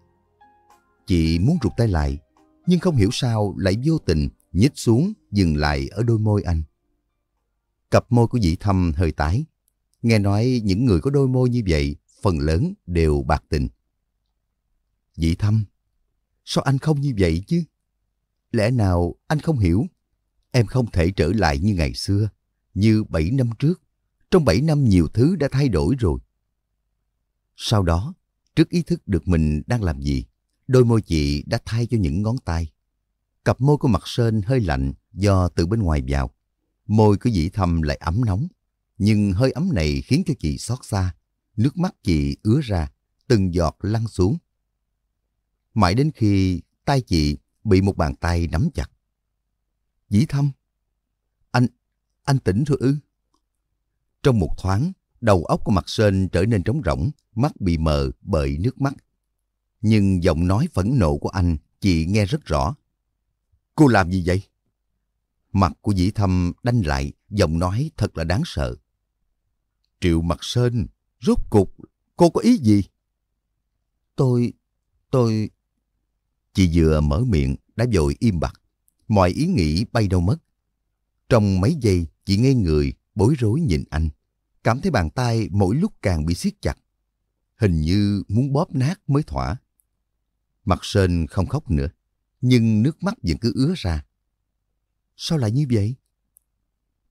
Chị muốn rụt tay lại, nhưng không hiểu sao lại vô tình nhích xuống dừng lại ở đôi môi anh. Cặp môi của dĩ thâm hơi tái. Nghe nói những người có đôi môi như vậy phần lớn đều bạc tình. Dĩ thâm, sao anh không như vậy chứ? Lẽ nào anh không hiểu? Em không thể trở lại như ngày xưa, như bảy năm trước. Trong bảy năm nhiều thứ đã thay đổi rồi. Sau đó, trước ý thức được mình đang làm gì, đôi môi chị đã thay cho những ngón tay. Cặp môi của mặt sên hơi lạnh do từ bên ngoài vào. Môi của dĩ thâm lại ấm nóng. Nhưng hơi ấm này khiến cho chị xót xa. Nước mắt chị ứa ra, từng giọt lăn xuống. Mãi đến khi tay chị bị một bàn tay nắm chặt. Dĩ thâm, anh, anh tỉnh rồi ư? Trong một thoáng, đầu óc của mặt sên trở nên trống rỗng, mắt bị mờ bởi nước mắt. Nhưng giọng nói phẫn nộ của anh chị nghe rất rõ. Cô làm gì vậy? Mặt của dĩ thâm đanh lại, giọng nói thật là đáng sợ. Triệu mặt sơn, rốt cục, cô có ý gì? Tôi, tôi... Chị vừa mở miệng, đã vội im bặt. Mọi ý nghĩ bay đâu mất. Trong mấy giây, chị ngây người, bối rối nhìn anh. Cảm thấy bàn tay mỗi lúc càng bị siết chặt. Hình như muốn bóp nát mới thỏa. Mặt Sơn không khóc nữa, nhưng nước mắt vẫn cứ ứa ra. Sao lại như vậy?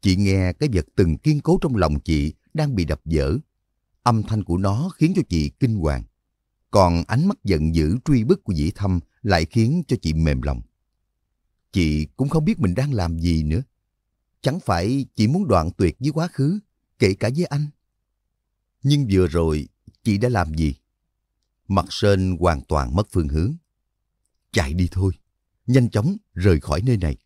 Chị nghe cái vật từng kiên cố trong lòng chị đang bị đập vỡ. Âm thanh của nó khiến cho chị kinh hoàng. Còn ánh mắt giận dữ truy bức của dĩ thâm lại khiến cho chị mềm lòng. Chị cũng không biết mình đang làm gì nữa. Chẳng phải chị muốn đoạn tuyệt với quá khứ, kể cả với anh. Nhưng vừa rồi, chị đã làm gì? Mặt Sơn hoàn toàn mất phương hướng. Chạy đi thôi, nhanh chóng rời khỏi nơi này.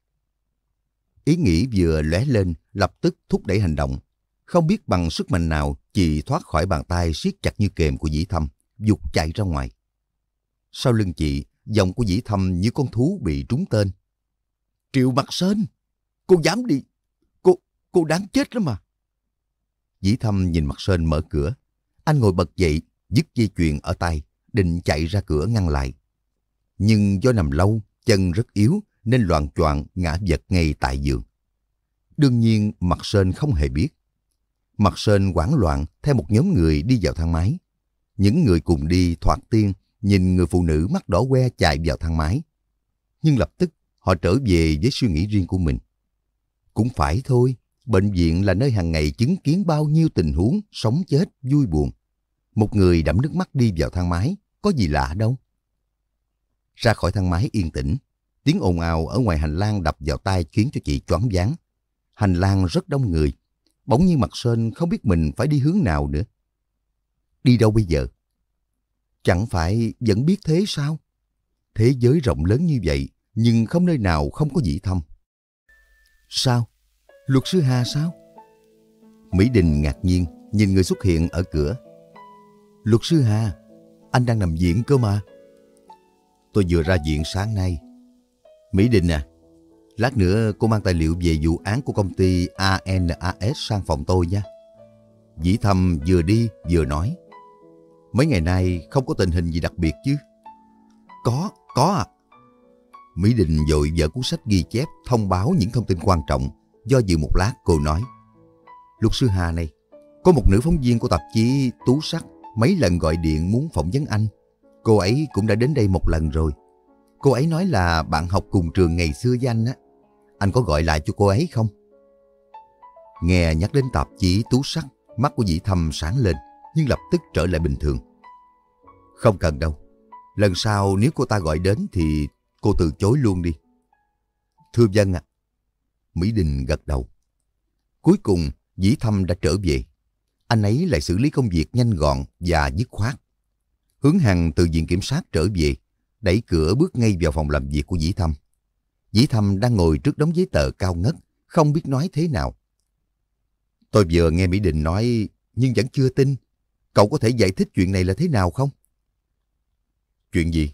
Ý nghĩ vừa lóe lên, lập tức thúc đẩy hành động. Không biết bằng sức mạnh nào, chị thoát khỏi bàn tay siết chặt như kềm của dĩ thâm, dục chạy ra ngoài. Sau lưng chị, giọng của dĩ thâm như con thú bị trúng tên. Triệu Mặt Sên, Cô dám đi. Cô, cô đáng chết lắm mà. Dĩ thâm nhìn mặt Sên mở cửa. Anh ngồi bật dậy, dứt dây chuyền ở tay, định chạy ra cửa ngăn lại. Nhưng do nằm lâu, chân rất yếu nên loạn choạng ngã vật ngay tại giường. Đương nhiên mặt Sơn không hề biết. Mặt Sơn hoảng loạn theo một nhóm người đi vào thang máy. Những người cùng đi thoạt tiên nhìn người phụ nữ mắt đỏ que chạy vào thang máy. Nhưng lập tức họ trở về với suy nghĩ riêng của mình. Cũng phải thôi, bệnh viện là nơi hàng ngày chứng kiến bao nhiêu tình huống sống chết, vui buồn. Một người đẫm nước mắt đi vào thang máy, có gì lạ đâu. Ra khỏi thang máy yên tĩnh, tiếng ồn ào ở ngoài hành lang đập vào tai khiến cho chị choáng váng. Hành lang rất đông người, bỗng nhiên mặt sơn không biết mình phải đi hướng nào nữa. Đi đâu bây giờ? Chẳng phải vẫn biết thế sao? Thế giới rộng lớn như vậy, nhưng không nơi nào không có dĩ thâm. Sao? Luật sư Hà sao? Mỹ Đình ngạc nhiên nhìn người xuất hiện ở cửa. Luật sư Hà, anh đang nằm viện cơ mà. Tôi vừa ra viện sáng nay. Mỹ Đình à, lát nữa cô mang tài liệu về vụ án của công ty ANAS sang phòng tôi nha. Dĩ Thâm vừa đi vừa nói. Mấy ngày nay không có tình hình gì đặc biệt chứ? Có, có à. Mỹ Đình dội vợ cuốn sách ghi chép thông báo những thông tin quan trọng. Do dự một lát cô nói. Luật sư Hà này, có một nữ phóng viên của tạp chí Tú Sắc mấy lần gọi điện muốn phỏng vấn anh. Cô ấy cũng đã đến đây một lần rồi. Cô ấy nói là bạn học cùng trường ngày xưa với anh á. Anh có gọi lại cho cô ấy không? Nghe nhắc đến tạp chí Tú Sắc, mắt của dĩ thâm sáng lên, nhưng lập tức trở lại bình thường. Không cần đâu. Lần sau nếu cô ta gọi đến thì cô từ chối luôn đi. Thưa dân ạ. À. Mỹ Đình gật đầu. Cuối cùng, Dĩ Thâm đã trở về. Anh ấy lại xử lý công việc nhanh gọn và dứt khoát. Hướng Hằng từ viện kiểm sát trở về, đẩy cửa bước ngay vào phòng làm việc của Dĩ Thâm. Dĩ Thâm đang ngồi trước đống giấy tờ cao ngất, không biết nói thế nào. Tôi vừa nghe Mỹ Đình nói, nhưng vẫn chưa tin. Cậu có thể giải thích chuyện này là thế nào không? Chuyện gì?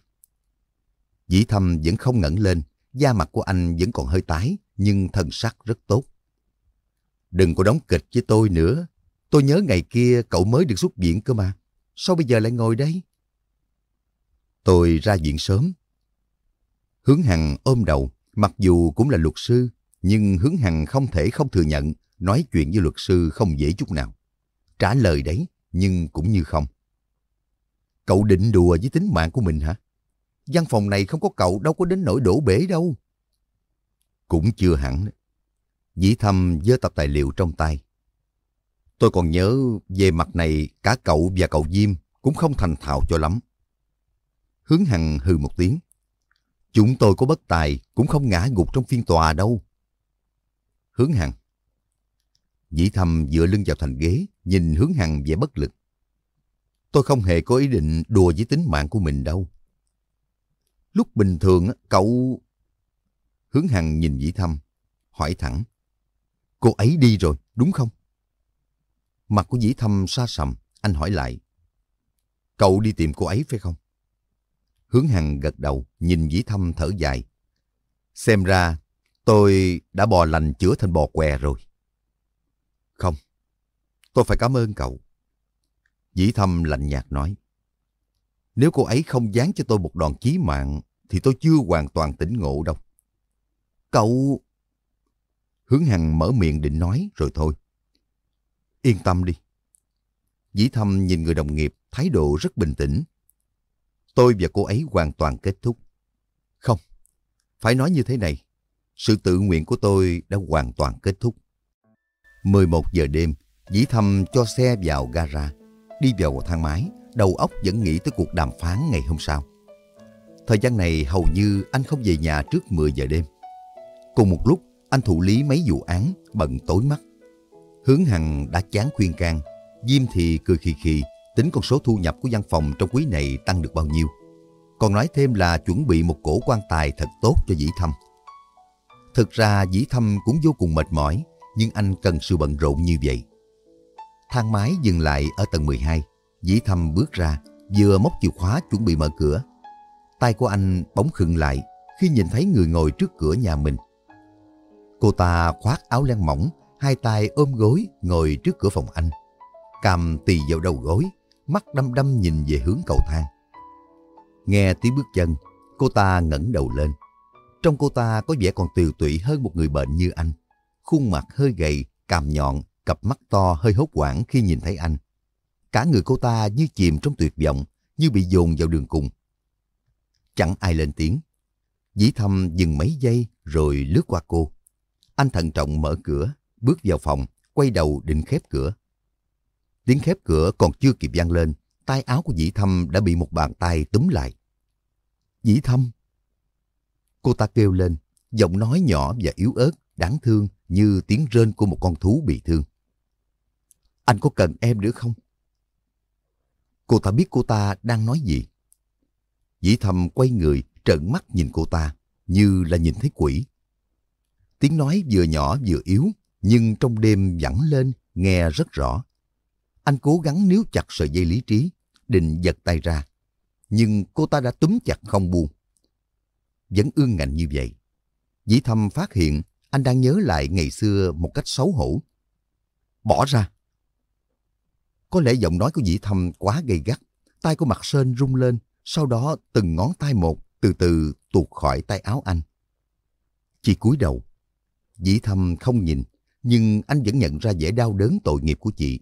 Dĩ Thâm vẫn không ngẩng lên, da mặt của anh vẫn còn hơi tái, nhưng thần sắc rất tốt. Đừng có đóng kịch với tôi nữa. Tôi nhớ ngày kia cậu mới được xuất viện cơ mà. Sao bây giờ lại ngồi đây? Tôi ra viện sớm. Hướng Hằng ôm đầu, mặc dù cũng là luật sư, nhưng Hướng Hằng không thể không thừa nhận nói chuyện với luật sư không dễ chút nào. Trả lời đấy, nhưng cũng như không. Cậu định đùa với tính mạng của mình hả? Văn phòng này không có cậu đâu có đến nỗi đổ bể đâu. Cũng chưa hẳn. Dĩ thâm giơ tập tài liệu trong tay. Tôi còn nhớ về mặt này cả cậu và cậu Diêm cũng không thành thạo cho lắm. Hướng Hằng hừ một tiếng. Chúng tôi có bất tài cũng không ngã gục trong phiên tòa đâu. Hướng Hằng. Dĩ thâm dựa lưng vào thành ghế, nhìn Hướng Hằng vẻ bất lực. Tôi không hề có ý định đùa với tính mạng của mình đâu. Lúc bình thường, cậu... Hướng Hằng nhìn Dĩ Thâm, hỏi thẳng. Cô ấy đi rồi, đúng không? Mặt của Dĩ Thâm xa sầm, anh hỏi lại. Cậu đi tìm cô ấy phải không? Hướng Hằng gật đầu, nhìn Dĩ Thâm thở dài. Xem ra, tôi đã bò lành chữa thành bò què rồi. Không, tôi phải cảm ơn cậu. Dĩ Thâm lạnh nhạt nói. Nếu cô ấy không dán cho tôi một đòn chí mạng, thì tôi chưa hoàn toàn tỉnh ngộ đâu. Cậu... Hướng Hằng mở miệng định nói rồi thôi. Yên tâm đi. Dĩ thâm nhìn người đồng nghiệp thái độ rất bình tĩnh. Tôi và cô ấy hoàn toàn kết thúc. Không, phải nói như thế này. Sự tự nguyện của tôi đã hoàn toàn kết thúc. 11 giờ đêm, Dĩ Thâm cho xe vào gara, đi vào thang máy, đầu óc vẫn nghĩ tới cuộc đàm phán ngày hôm sau. Thời gian này hầu như anh không về nhà trước 10 giờ đêm. Cùng một lúc, anh thụ lý mấy vụ án bận tối mắt. Hướng Hằng đã chán khuyên can, Diêm thì cười khì khì, tính con số thu nhập của văn phòng trong quý này tăng được bao nhiêu. Còn nói thêm là chuẩn bị một cổ quan tài thật tốt cho Dĩ Thâm. Thực ra Dĩ Thâm cũng vô cùng mệt mỏi, nhưng anh cần sự bận rộn như vậy. Thang máy dừng lại ở tầng 12. Dĩ Thâm bước ra, vừa móc chìa khóa chuẩn bị mở cửa. Tay của anh bỗng khựng lại khi nhìn thấy người ngồi trước cửa nhà mình. Cô ta khoác áo len mỏng, hai tay ôm gối ngồi trước cửa phòng anh. Cầm tì vào đầu gối, mắt đăm đăm nhìn về hướng cầu thang. Nghe tiếng bước chân, cô ta ngẩng đầu lên. Trong cô ta có vẻ còn tiều tụy hơn một người bệnh như anh. Khuôn mặt hơi gầy, càm nhọn, cặp mắt to hơi hốt hoảng khi nhìn thấy anh. Cả người cô ta như chìm trong tuyệt vọng, như bị dồn vào đường cùng. Chẳng ai lên tiếng. Dĩ thâm dừng mấy giây rồi lướt qua cô. Anh thận trọng mở cửa, bước vào phòng, quay đầu định khép cửa. Tiếng khép cửa còn chưa kịp vang lên, tay áo của dĩ thâm đã bị một bàn tay túm lại. Dĩ thâm! Cô ta kêu lên, giọng nói nhỏ và yếu ớt, đáng thương như tiếng rên của một con thú bị thương. Anh có cần em nữa không? Cô ta biết cô ta đang nói gì. Dĩ thầm quay người, trợn mắt nhìn cô ta, như là nhìn thấy quỷ. Tiếng nói vừa nhỏ vừa yếu, nhưng trong đêm vẳng lên, nghe rất rõ. Anh cố gắng níu chặt sợi dây lý trí, định giật tay ra. Nhưng cô ta đã túm chặt không buông. Vẫn ương ngạnh như vậy. Dĩ thâm phát hiện anh đang nhớ lại ngày xưa một cách xấu hổ. Bỏ ra. Có lẽ giọng nói của dĩ thâm quá gay gắt. Tay của mặt sơn rung lên, sau đó từng ngón tay một từ từ tuột khỏi tay áo anh. Chị cúi đầu. Dĩ thâm không nhìn, nhưng anh vẫn nhận ra vẻ đau đớn tội nghiệp của chị.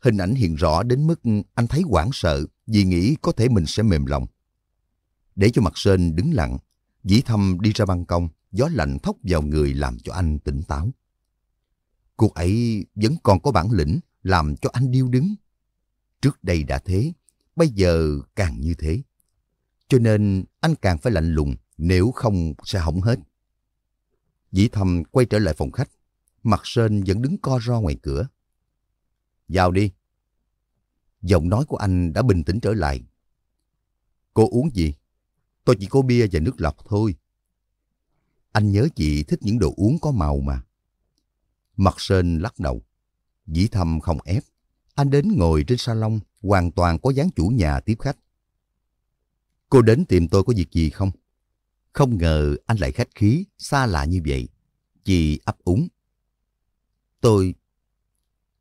Hình ảnh hiện rõ đến mức anh thấy hoảng sợ vì nghĩ có thể mình sẽ mềm lòng. Để cho mặt sên đứng lặng, dĩ thâm đi ra ban công, gió lạnh thốc vào người làm cho anh tỉnh táo. Cô ấy vẫn còn có bản lĩnh làm cho anh điêu đứng. Trước đây đã thế, bây giờ càng như thế. Cho nên anh càng phải lạnh lùng, nếu không sẽ hỏng hết. Dĩ thầm quay trở lại phòng khách, mặt sên vẫn đứng co ro ngoài cửa. Vào đi. Giọng nói của anh đã bình tĩnh trở lại. Cô uống gì? Tôi chỉ có bia và nước lọc thôi. Anh nhớ chị thích những đồ uống có màu mà. Mặt sên lắc đầu. Dĩ thâm không ép. Anh đến ngồi trên salon, hoàn toàn có dáng chủ nhà tiếp khách. Cô đến tìm tôi có việc gì không? Không ngờ anh lại khách khí, xa lạ như vậy. Chị ấp úng. Tôi...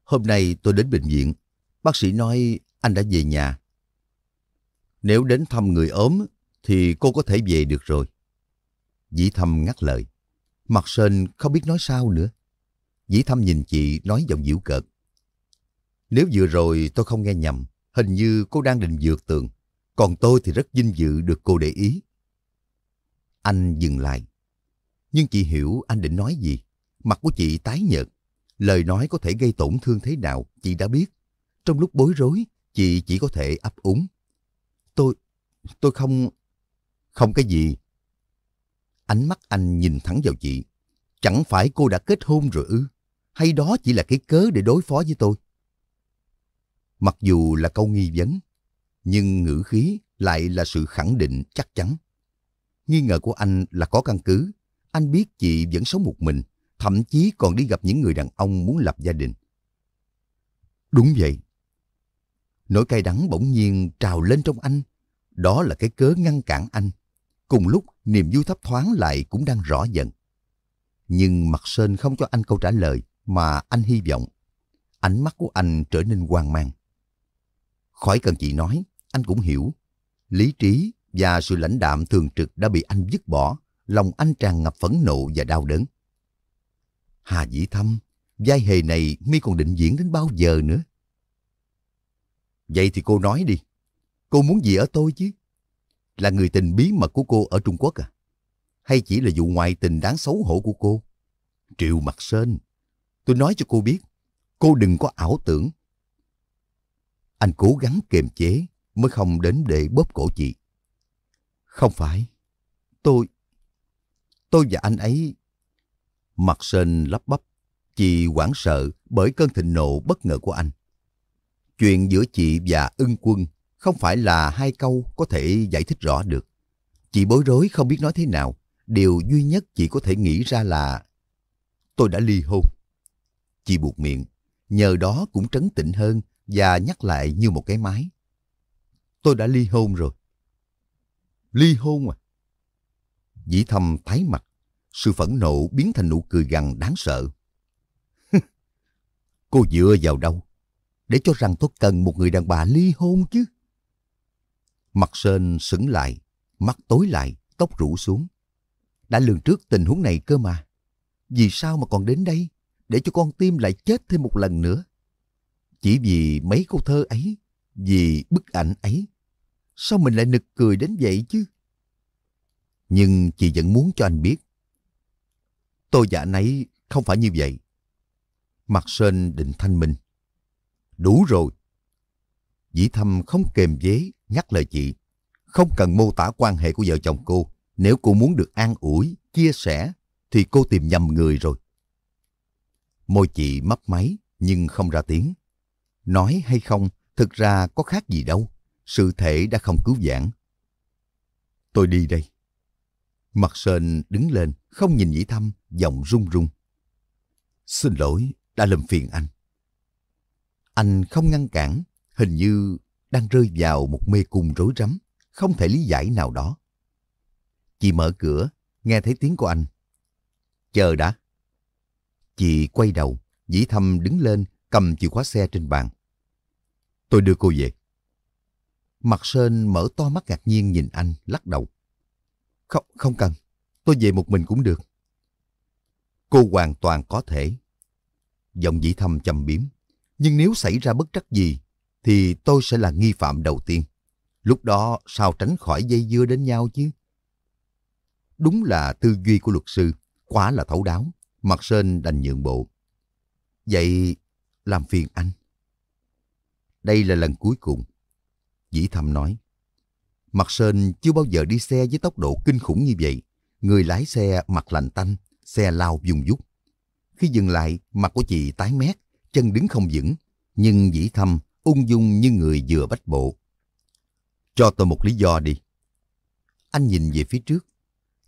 Hôm nay tôi đến bệnh viện. Bác sĩ nói anh đã về nhà. Nếu đến thăm người ốm thì cô có thể về được rồi. Dĩ thâm ngắt lời. Mặt sên không biết nói sao nữa. Dĩ thâm nhìn chị nói giọng dịu cợt. Nếu vừa rồi tôi không nghe nhầm, hình như cô đang định vượt tường. Còn tôi thì rất vinh dự được cô để ý. Anh dừng lại. Nhưng chị hiểu anh định nói gì. Mặt của chị tái nhợt. Lời nói có thể gây tổn thương thế nào, chị đã biết. Trong lúc bối rối, chị chỉ có thể ấp úng. Tôi, tôi không... Không cái gì. Ánh mắt anh nhìn thẳng vào chị. Chẳng phải cô đã kết hôn rồi ư? Hay đó chỉ là cái cớ để đối phó với tôi? Mặc dù là câu nghi vấn, nhưng ngữ khí lại là sự khẳng định chắc chắn. Nghi ngờ của anh là có căn cứ. Anh biết chị vẫn sống một mình, thậm chí còn đi gặp những người đàn ông muốn lập gia đình. Đúng vậy. Nỗi cay đắng bỗng nhiên trào lên trong anh. Đó là cái cớ ngăn cản anh. Cùng lúc, niềm vui thấp thoáng lại cũng đang rõ dần. Nhưng mặt Sơn không cho anh câu trả lời mà anh hy vọng. Ánh mắt của anh trở nên hoang mang. Khỏi cần chị nói, anh cũng hiểu. Lý trí và sự lãnh đạm thường trực đã bị anh dứt bỏ, lòng anh tràn ngập phẫn nộ và đau đớn. Hà Dĩ Thâm, vai hề này mi còn định diễn đến bao giờ nữa? Vậy thì cô nói đi, cô muốn gì ở tôi chứ? Là người tình bí mật của cô ở Trung Quốc à? Hay chỉ là vụ ngoại tình đáng xấu hổ của cô? Triệu Mặt Sơn, tôi nói cho cô biết, cô đừng có ảo tưởng anh cố gắng kiềm chế mới không đến để bóp cổ chị. Không phải. Tôi... Tôi và anh ấy... Mặt sên lắp bắp. Chị hoảng sợ bởi cơn thịnh nộ bất ngờ của anh. Chuyện giữa chị và ưng quân không phải là hai câu có thể giải thích rõ được. Chị bối rối không biết nói thế nào. Điều duy nhất chị có thể nghĩ ra là tôi đã ly hôn. Chị buộc miệng, nhờ đó cũng trấn tĩnh hơn và nhắc lại như một cái máy. Tôi đã ly hôn rồi. Ly hôn à? Dĩ thâm tái mặt sự phẫn nộ biến thành nụ cười gằn đáng sợ. Cô dựa vào đâu? Để cho rằng tôi cần một người đàn bà ly hôn chứ? Mặt sên sững lại, mắt tối lại, tóc rủ xuống. Đã lường trước tình huống này cơ mà. Vì sao mà còn đến đây? Để cho con tim lại chết thêm một lần nữa. Chỉ vì mấy câu thơ ấy, vì bức ảnh ấy. Sao mình lại nực cười đến vậy chứ? Nhưng chị vẫn muốn cho anh biết. Tôi và anh ấy không phải như vậy. Mặt Sơn định thanh minh. Đủ rồi. Dĩ thâm không kềm chế, nhắc lời chị. Không cần mô tả quan hệ của vợ chồng cô. Nếu cô muốn được an ủi, chia sẻ, thì cô tìm nhầm người rồi. Môi chị mấp máy, nhưng không ra tiếng. Nói hay không, thực ra có khác gì đâu. Sự thể đã không cứu vãn. Tôi đi đây. Mặt sên đứng lên, không nhìn Dĩ Thâm, giọng run run. Xin lỗi, đã làm phiền anh. Anh không ngăn cản, hình như đang rơi vào một mê cung rối rắm, không thể lý giải nào đó. Chị mở cửa, nghe thấy tiếng của anh. Chờ đã. Chị quay đầu, Dĩ Thâm đứng lên, cầm chìa khóa xe trên bàn. Tôi đưa cô về. Mặt Sơn mở to mắt ngạc nhiên nhìn anh, lắc đầu. Không, không cần. Tôi về một mình cũng được. Cô hoàn toàn có thể. Giọng dĩ thâm trầm biếm. Nhưng nếu xảy ra bất trắc gì, thì tôi sẽ là nghi phạm đầu tiên. Lúc đó sao tránh khỏi dây dưa đến nhau chứ? Đúng là tư duy của luật sư, quá là thấu đáo. Mặt Sơn đành nhượng bộ. Vậy làm phiền anh. Đây là lần cuối cùng. Dĩ thâm nói. Mặt Sơn chưa bao giờ đi xe với tốc độ kinh khủng như vậy. Người lái xe mặt lạnh tanh, xe lao dùng dút. Khi dừng lại, mặt của chị tái mét, chân đứng không vững, nhưng dĩ thâm, ung dung như người vừa bách bộ. Cho tôi một lý do đi. Anh nhìn về phía trước.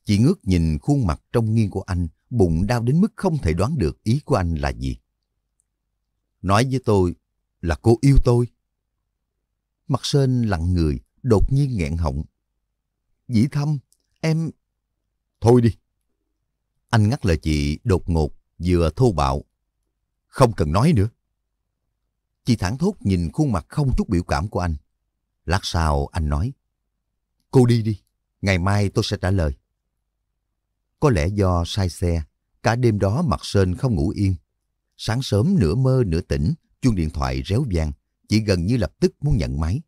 Chị ngước nhìn khuôn mặt trong nghiêng của anh, bụng đau đến mức không thể đoán được ý của anh là gì. Nói với tôi là cô yêu tôi. Mặt Sơn lặng người, đột nhiên nghẹn họng. Dĩ thâm, em... Thôi đi. Anh ngắt lời chị đột ngột, vừa thô bạo. Không cần nói nữa. Chị thẳng thốt nhìn khuôn mặt không chút biểu cảm của anh. Lát sau anh nói. Cô đi đi, ngày mai tôi sẽ trả lời. Có lẽ do sai xe, cả đêm đó mặt Sơn không ngủ yên. Sáng sớm nửa mơ nửa tỉnh, chuông điện thoại réo vang, chị gần như lập tức muốn nhận máy.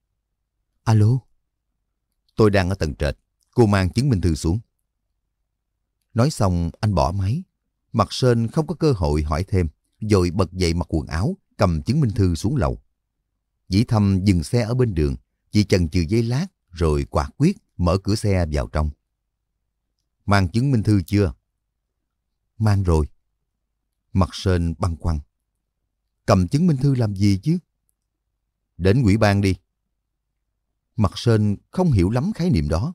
Alo? Tôi đang ở tầng trệt, cô mang chứng minh thư xuống. Nói xong anh bỏ máy. Mặt Sơn không có cơ hội hỏi thêm, rồi bật dậy mặc quần áo, cầm chứng minh thư xuống lầu. Dĩ thâm dừng xe ở bên đường, chỉ chần chừ giây lát, rồi quả quyết mở cửa xe vào trong. Mang chứng minh thư chưa? Mang rồi. Mặt Sơn băn khoăn. Cầm chứng minh thư làm gì chứ? Đến quỹ ban đi. Mặt Sơn không hiểu lắm khái niệm đó.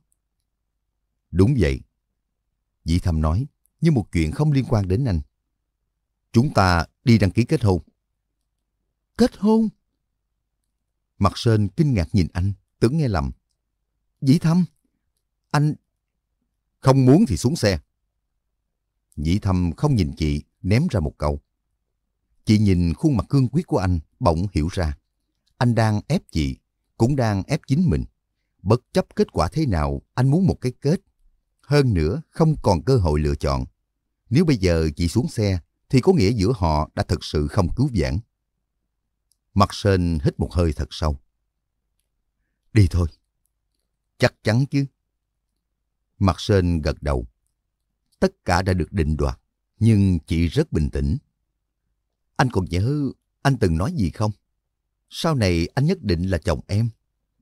Đúng vậy. Dĩ Thâm nói, như một chuyện không liên quan đến anh. Chúng ta đi đăng ký kết hôn. Kết hôn? Mặt Sơn kinh ngạc nhìn anh, tưởng nghe lầm. Dĩ Thâm, anh... Không muốn thì xuống xe. Dĩ Thâm không nhìn chị, ném ra một câu. Chị nhìn khuôn mặt cương quyết của anh, bỗng hiểu ra. Anh đang ép chị cũng đang ép chính mình. Bất chấp kết quả thế nào, anh muốn một cái kết. Hơn nữa, không còn cơ hội lựa chọn. Nếu bây giờ chị xuống xe, thì có nghĩa giữa họ đã thực sự không cứu vãn. Mặt Sơn hít một hơi thật sâu. Đi thôi. Chắc chắn chứ. Mặt Sơn gật đầu. Tất cả đã được định đoạt, nhưng chị rất bình tĩnh. Anh còn nhớ anh từng nói gì không? Sau này anh nhất định là chồng em.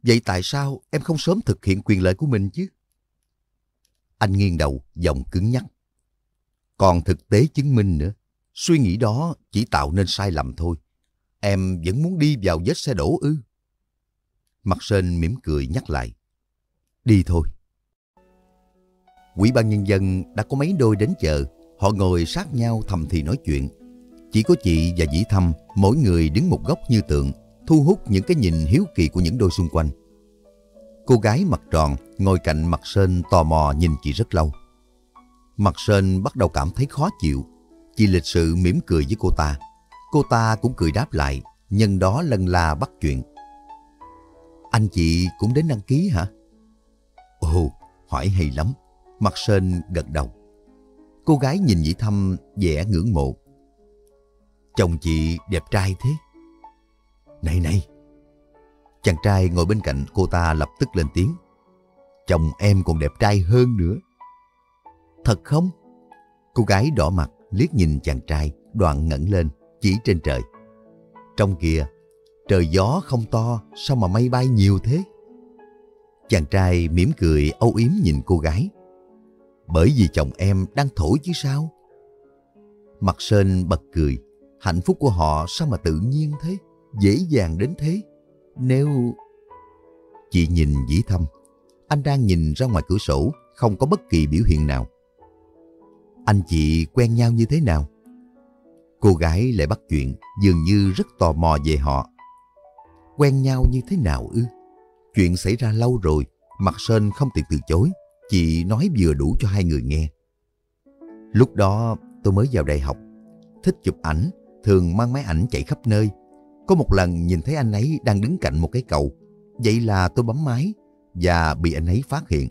Vậy tại sao em không sớm thực hiện quyền lợi của mình chứ? Anh nghiêng đầu, giọng cứng nhắc. Còn thực tế chứng minh nữa, suy nghĩ đó chỉ tạo nên sai lầm thôi. Em vẫn muốn đi vào vết xe đổ ư? Mặt Sơn mỉm cười nhắc lại. Đi thôi. Quỹ ban nhân dân đã có mấy đôi đến chợ. Họ ngồi sát nhau thầm thì nói chuyện. Chỉ có chị và Dĩ Thâm, mỗi người đứng một góc như tượng, thu hút những cái nhìn hiếu kỳ của những đôi xung quanh. Cô gái mặt tròn ngồi cạnh mặt sơn tò mò nhìn chị rất lâu. Mặt Sơn bắt đầu cảm thấy khó chịu. Chị lịch sự mỉm cười với cô ta. Cô ta cũng cười đáp lại, nhân đó lần la bắt chuyện. Anh chị cũng đến đăng ký hả? Ồ, hỏi hay lắm. Mặt Sơn gật đầu. Cô gái nhìn Dĩ Thâm vẻ ngưỡng mộ. Chồng chị đẹp trai thế. Này này! Chàng trai ngồi bên cạnh cô ta lập tức lên tiếng. Chồng em còn đẹp trai hơn nữa. Thật không? Cô gái đỏ mặt liếc nhìn chàng trai đoạn ngẩng lên chỉ trên trời. Trong kia, trời gió không to sao mà mây bay nhiều thế? Chàng trai mỉm cười âu yếm nhìn cô gái. Bởi vì chồng em đang thổi chứ sao? Mặt Sơn bật cười. Hạnh phúc của họ sao mà tự nhiên thế? Dễ dàng đến thế? Nếu... Chị nhìn dĩ thâm. Anh đang nhìn ra ngoài cửa sổ, không có bất kỳ biểu hiện nào. Anh chị quen nhau như thế nào? Cô gái lại bắt chuyện, dường như rất tò mò về họ. Quen nhau như thế nào ư? Chuyện xảy ra lâu rồi, Mặt Sơn không tiện từ chối, chị nói vừa đủ cho hai người nghe. Lúc đó tôi mới vào đại học, thích chụp ảnh, thường mang máy ảnh chạy khắp nơi. Có một lần nhìn thấy anh ấy đang đứng cạnh một cái cầu, vậy là tôi bấm máy và bị anh ấy phát hiện.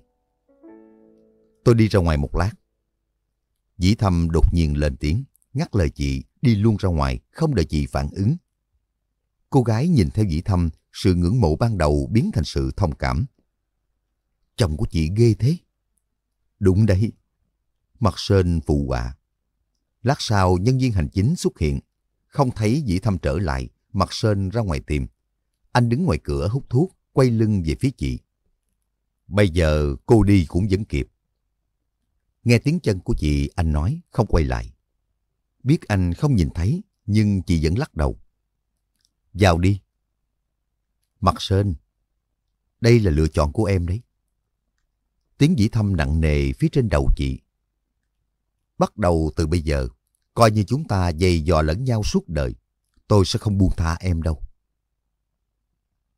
Tôi đi ra ngoài một lát. Dĩ thầm đột nhiên lên tiếng, ngắt lời chị, đi luôn ra ngoài, không đợi chị phản ứng. Cô gái nhìn theo dĩ thâm, sự ngưỡng mộ ban đầu biến thành sự thông cảm. Chồng của chị ghê thế. Đúng đấy. Mặt Sơn phụ họa. Lát sau nhân viên hành chính xuất hiện. Không thấy dĩ thâm trở lại, Mặt Sơn ra ngoài tìm. Anh đứng ngoài cửa hút thuốc, quay lưng về phía chị. Bây giờ cô đi cũng vẫn kịp. Nghe tiếng chân của chị, anh nói, không quay lại. Biết anh không nhìn thấy, nhưng chị vẫn lắc đầu. Vào đi. Mặt Sơn, đây là lựa chọn của em đấy. Tiếng dĩ thâm nặng nề phía trên đầu chị. Bắt đầu từ bây giờ, coi như chúng ta dày dò lẫn nhau suốt đời. Tôi sẽ không buông tha em đâu.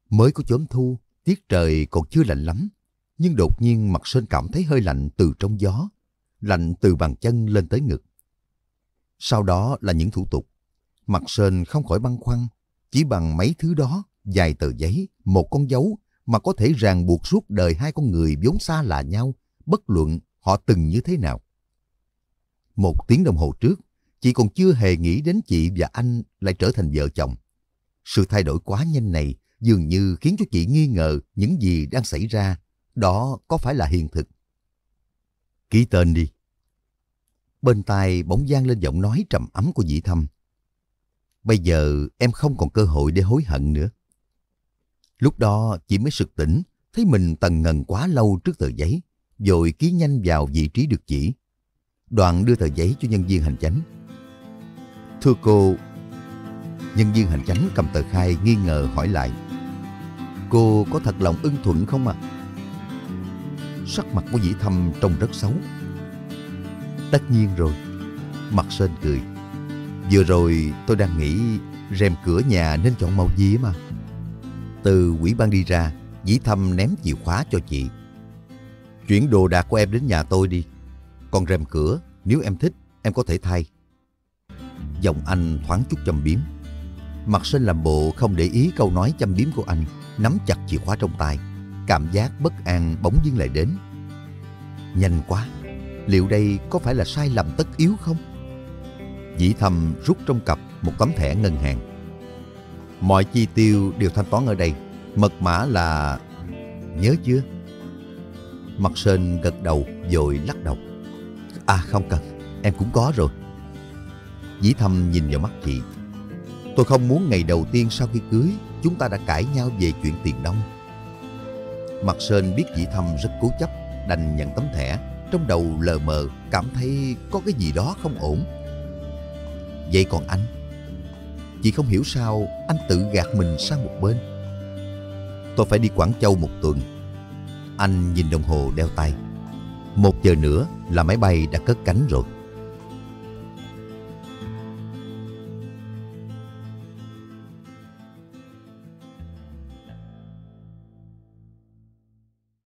Mới có chớm thu, tiết trời còn chưa lạnh lắm. Nhưng đột nhiên mặt Sơn cảm thấy hơi lạnh từ trong gió. Lạnh từ bàn chân lên tới ngực. Sau đó là những thủ tục. Mặt Sơn không khỏi băn khoăn. Chỉ bằng mấy thứ đó, vài tờ giấy, một con dấu mà có thể ràng buộc suốt đời hai con người vốn xa lạ nhau, bất luận họ từng như thế nào. Một tiếng đồng hồ trước, chị còn chưa hề nghĩ đến chị và anh lại trở thành vợ chồng. Sự thay đổi quá nhanh này dường như khiến cho chị nghi ngờ những gì đang xảy ra, đó có phải là hiện thực. Ký tên đi. Bên tai bỗng gian lên giọng nói trầm ấm của dĩ thâm. Bây giờ em không còn cơ hội để hối hận nữa. Lúc đó chị mới sực tỉnh, thấy mình tần ngần quá lâu trước tờ giấy, rồi ký nhanh vào vị trí được chỉ. Đoàn đưa tờ giấy cho nhân viên hành chánh. Thưa cô, nhân viên hành chánh cầm tờ khai nghi ngờ hỏi lại. Cô có thật lòng ưng thuận không ạ? À? Sắc mặt của dĩ thâm trông rất xấu. Tất nhiên rồi. Mặt sên cười. Vừa rồi tôi đang nghĩ rèm cửa nhà nên chọn màu gì mà. Từ quỹ ban đi ra, Dĩ Thâm ném chìa khóa cho chị. Chuyển đồ đạc của em đến nhà tôi đi. Còn rèm cửa, nếu em thích, em có thể thay. Giọng anh thoáng chút châm biếm. Mặt sinh làm bộ không để ý câu nói châm biếm của anh, nắm chặt chìa khóa trong tay. Cảm giác bất an bỗng dưng lại đến. Nhanh quá, liệu đây có phải là sai lầm tất yếu không? Dĩ thầm rút trong cặp một tấm thẻ ngân hàng. Mọi chi tiêu đều thanh toán ở đây. Mật mã là... Nhớ chưa? Mặt Sơn gật đầu rồi lắc đầu. À không cần, em cũng có rồi. Dĩ thầm nhìn vào mắt chị. Tôi không muốn ngày đầu tiên sau khi cưới chúng ta đã cãi nhau về chuyện tiền nông. Mặt Sơn biết dĩ thầm rất cố chấp, đành nhận tấm thẻ. Trong đầu lờ mờ cảm thấy có cái gì đó không ổn. Vậy còn anh? Chị không hiểu sao anh tự gạt mình sang một bên. Tôi phải đi Quảng Châu một tuần. Anh nhìn đồng hồ đeo tay. Một giờ nữa là máy bay đã cất cánh rồi.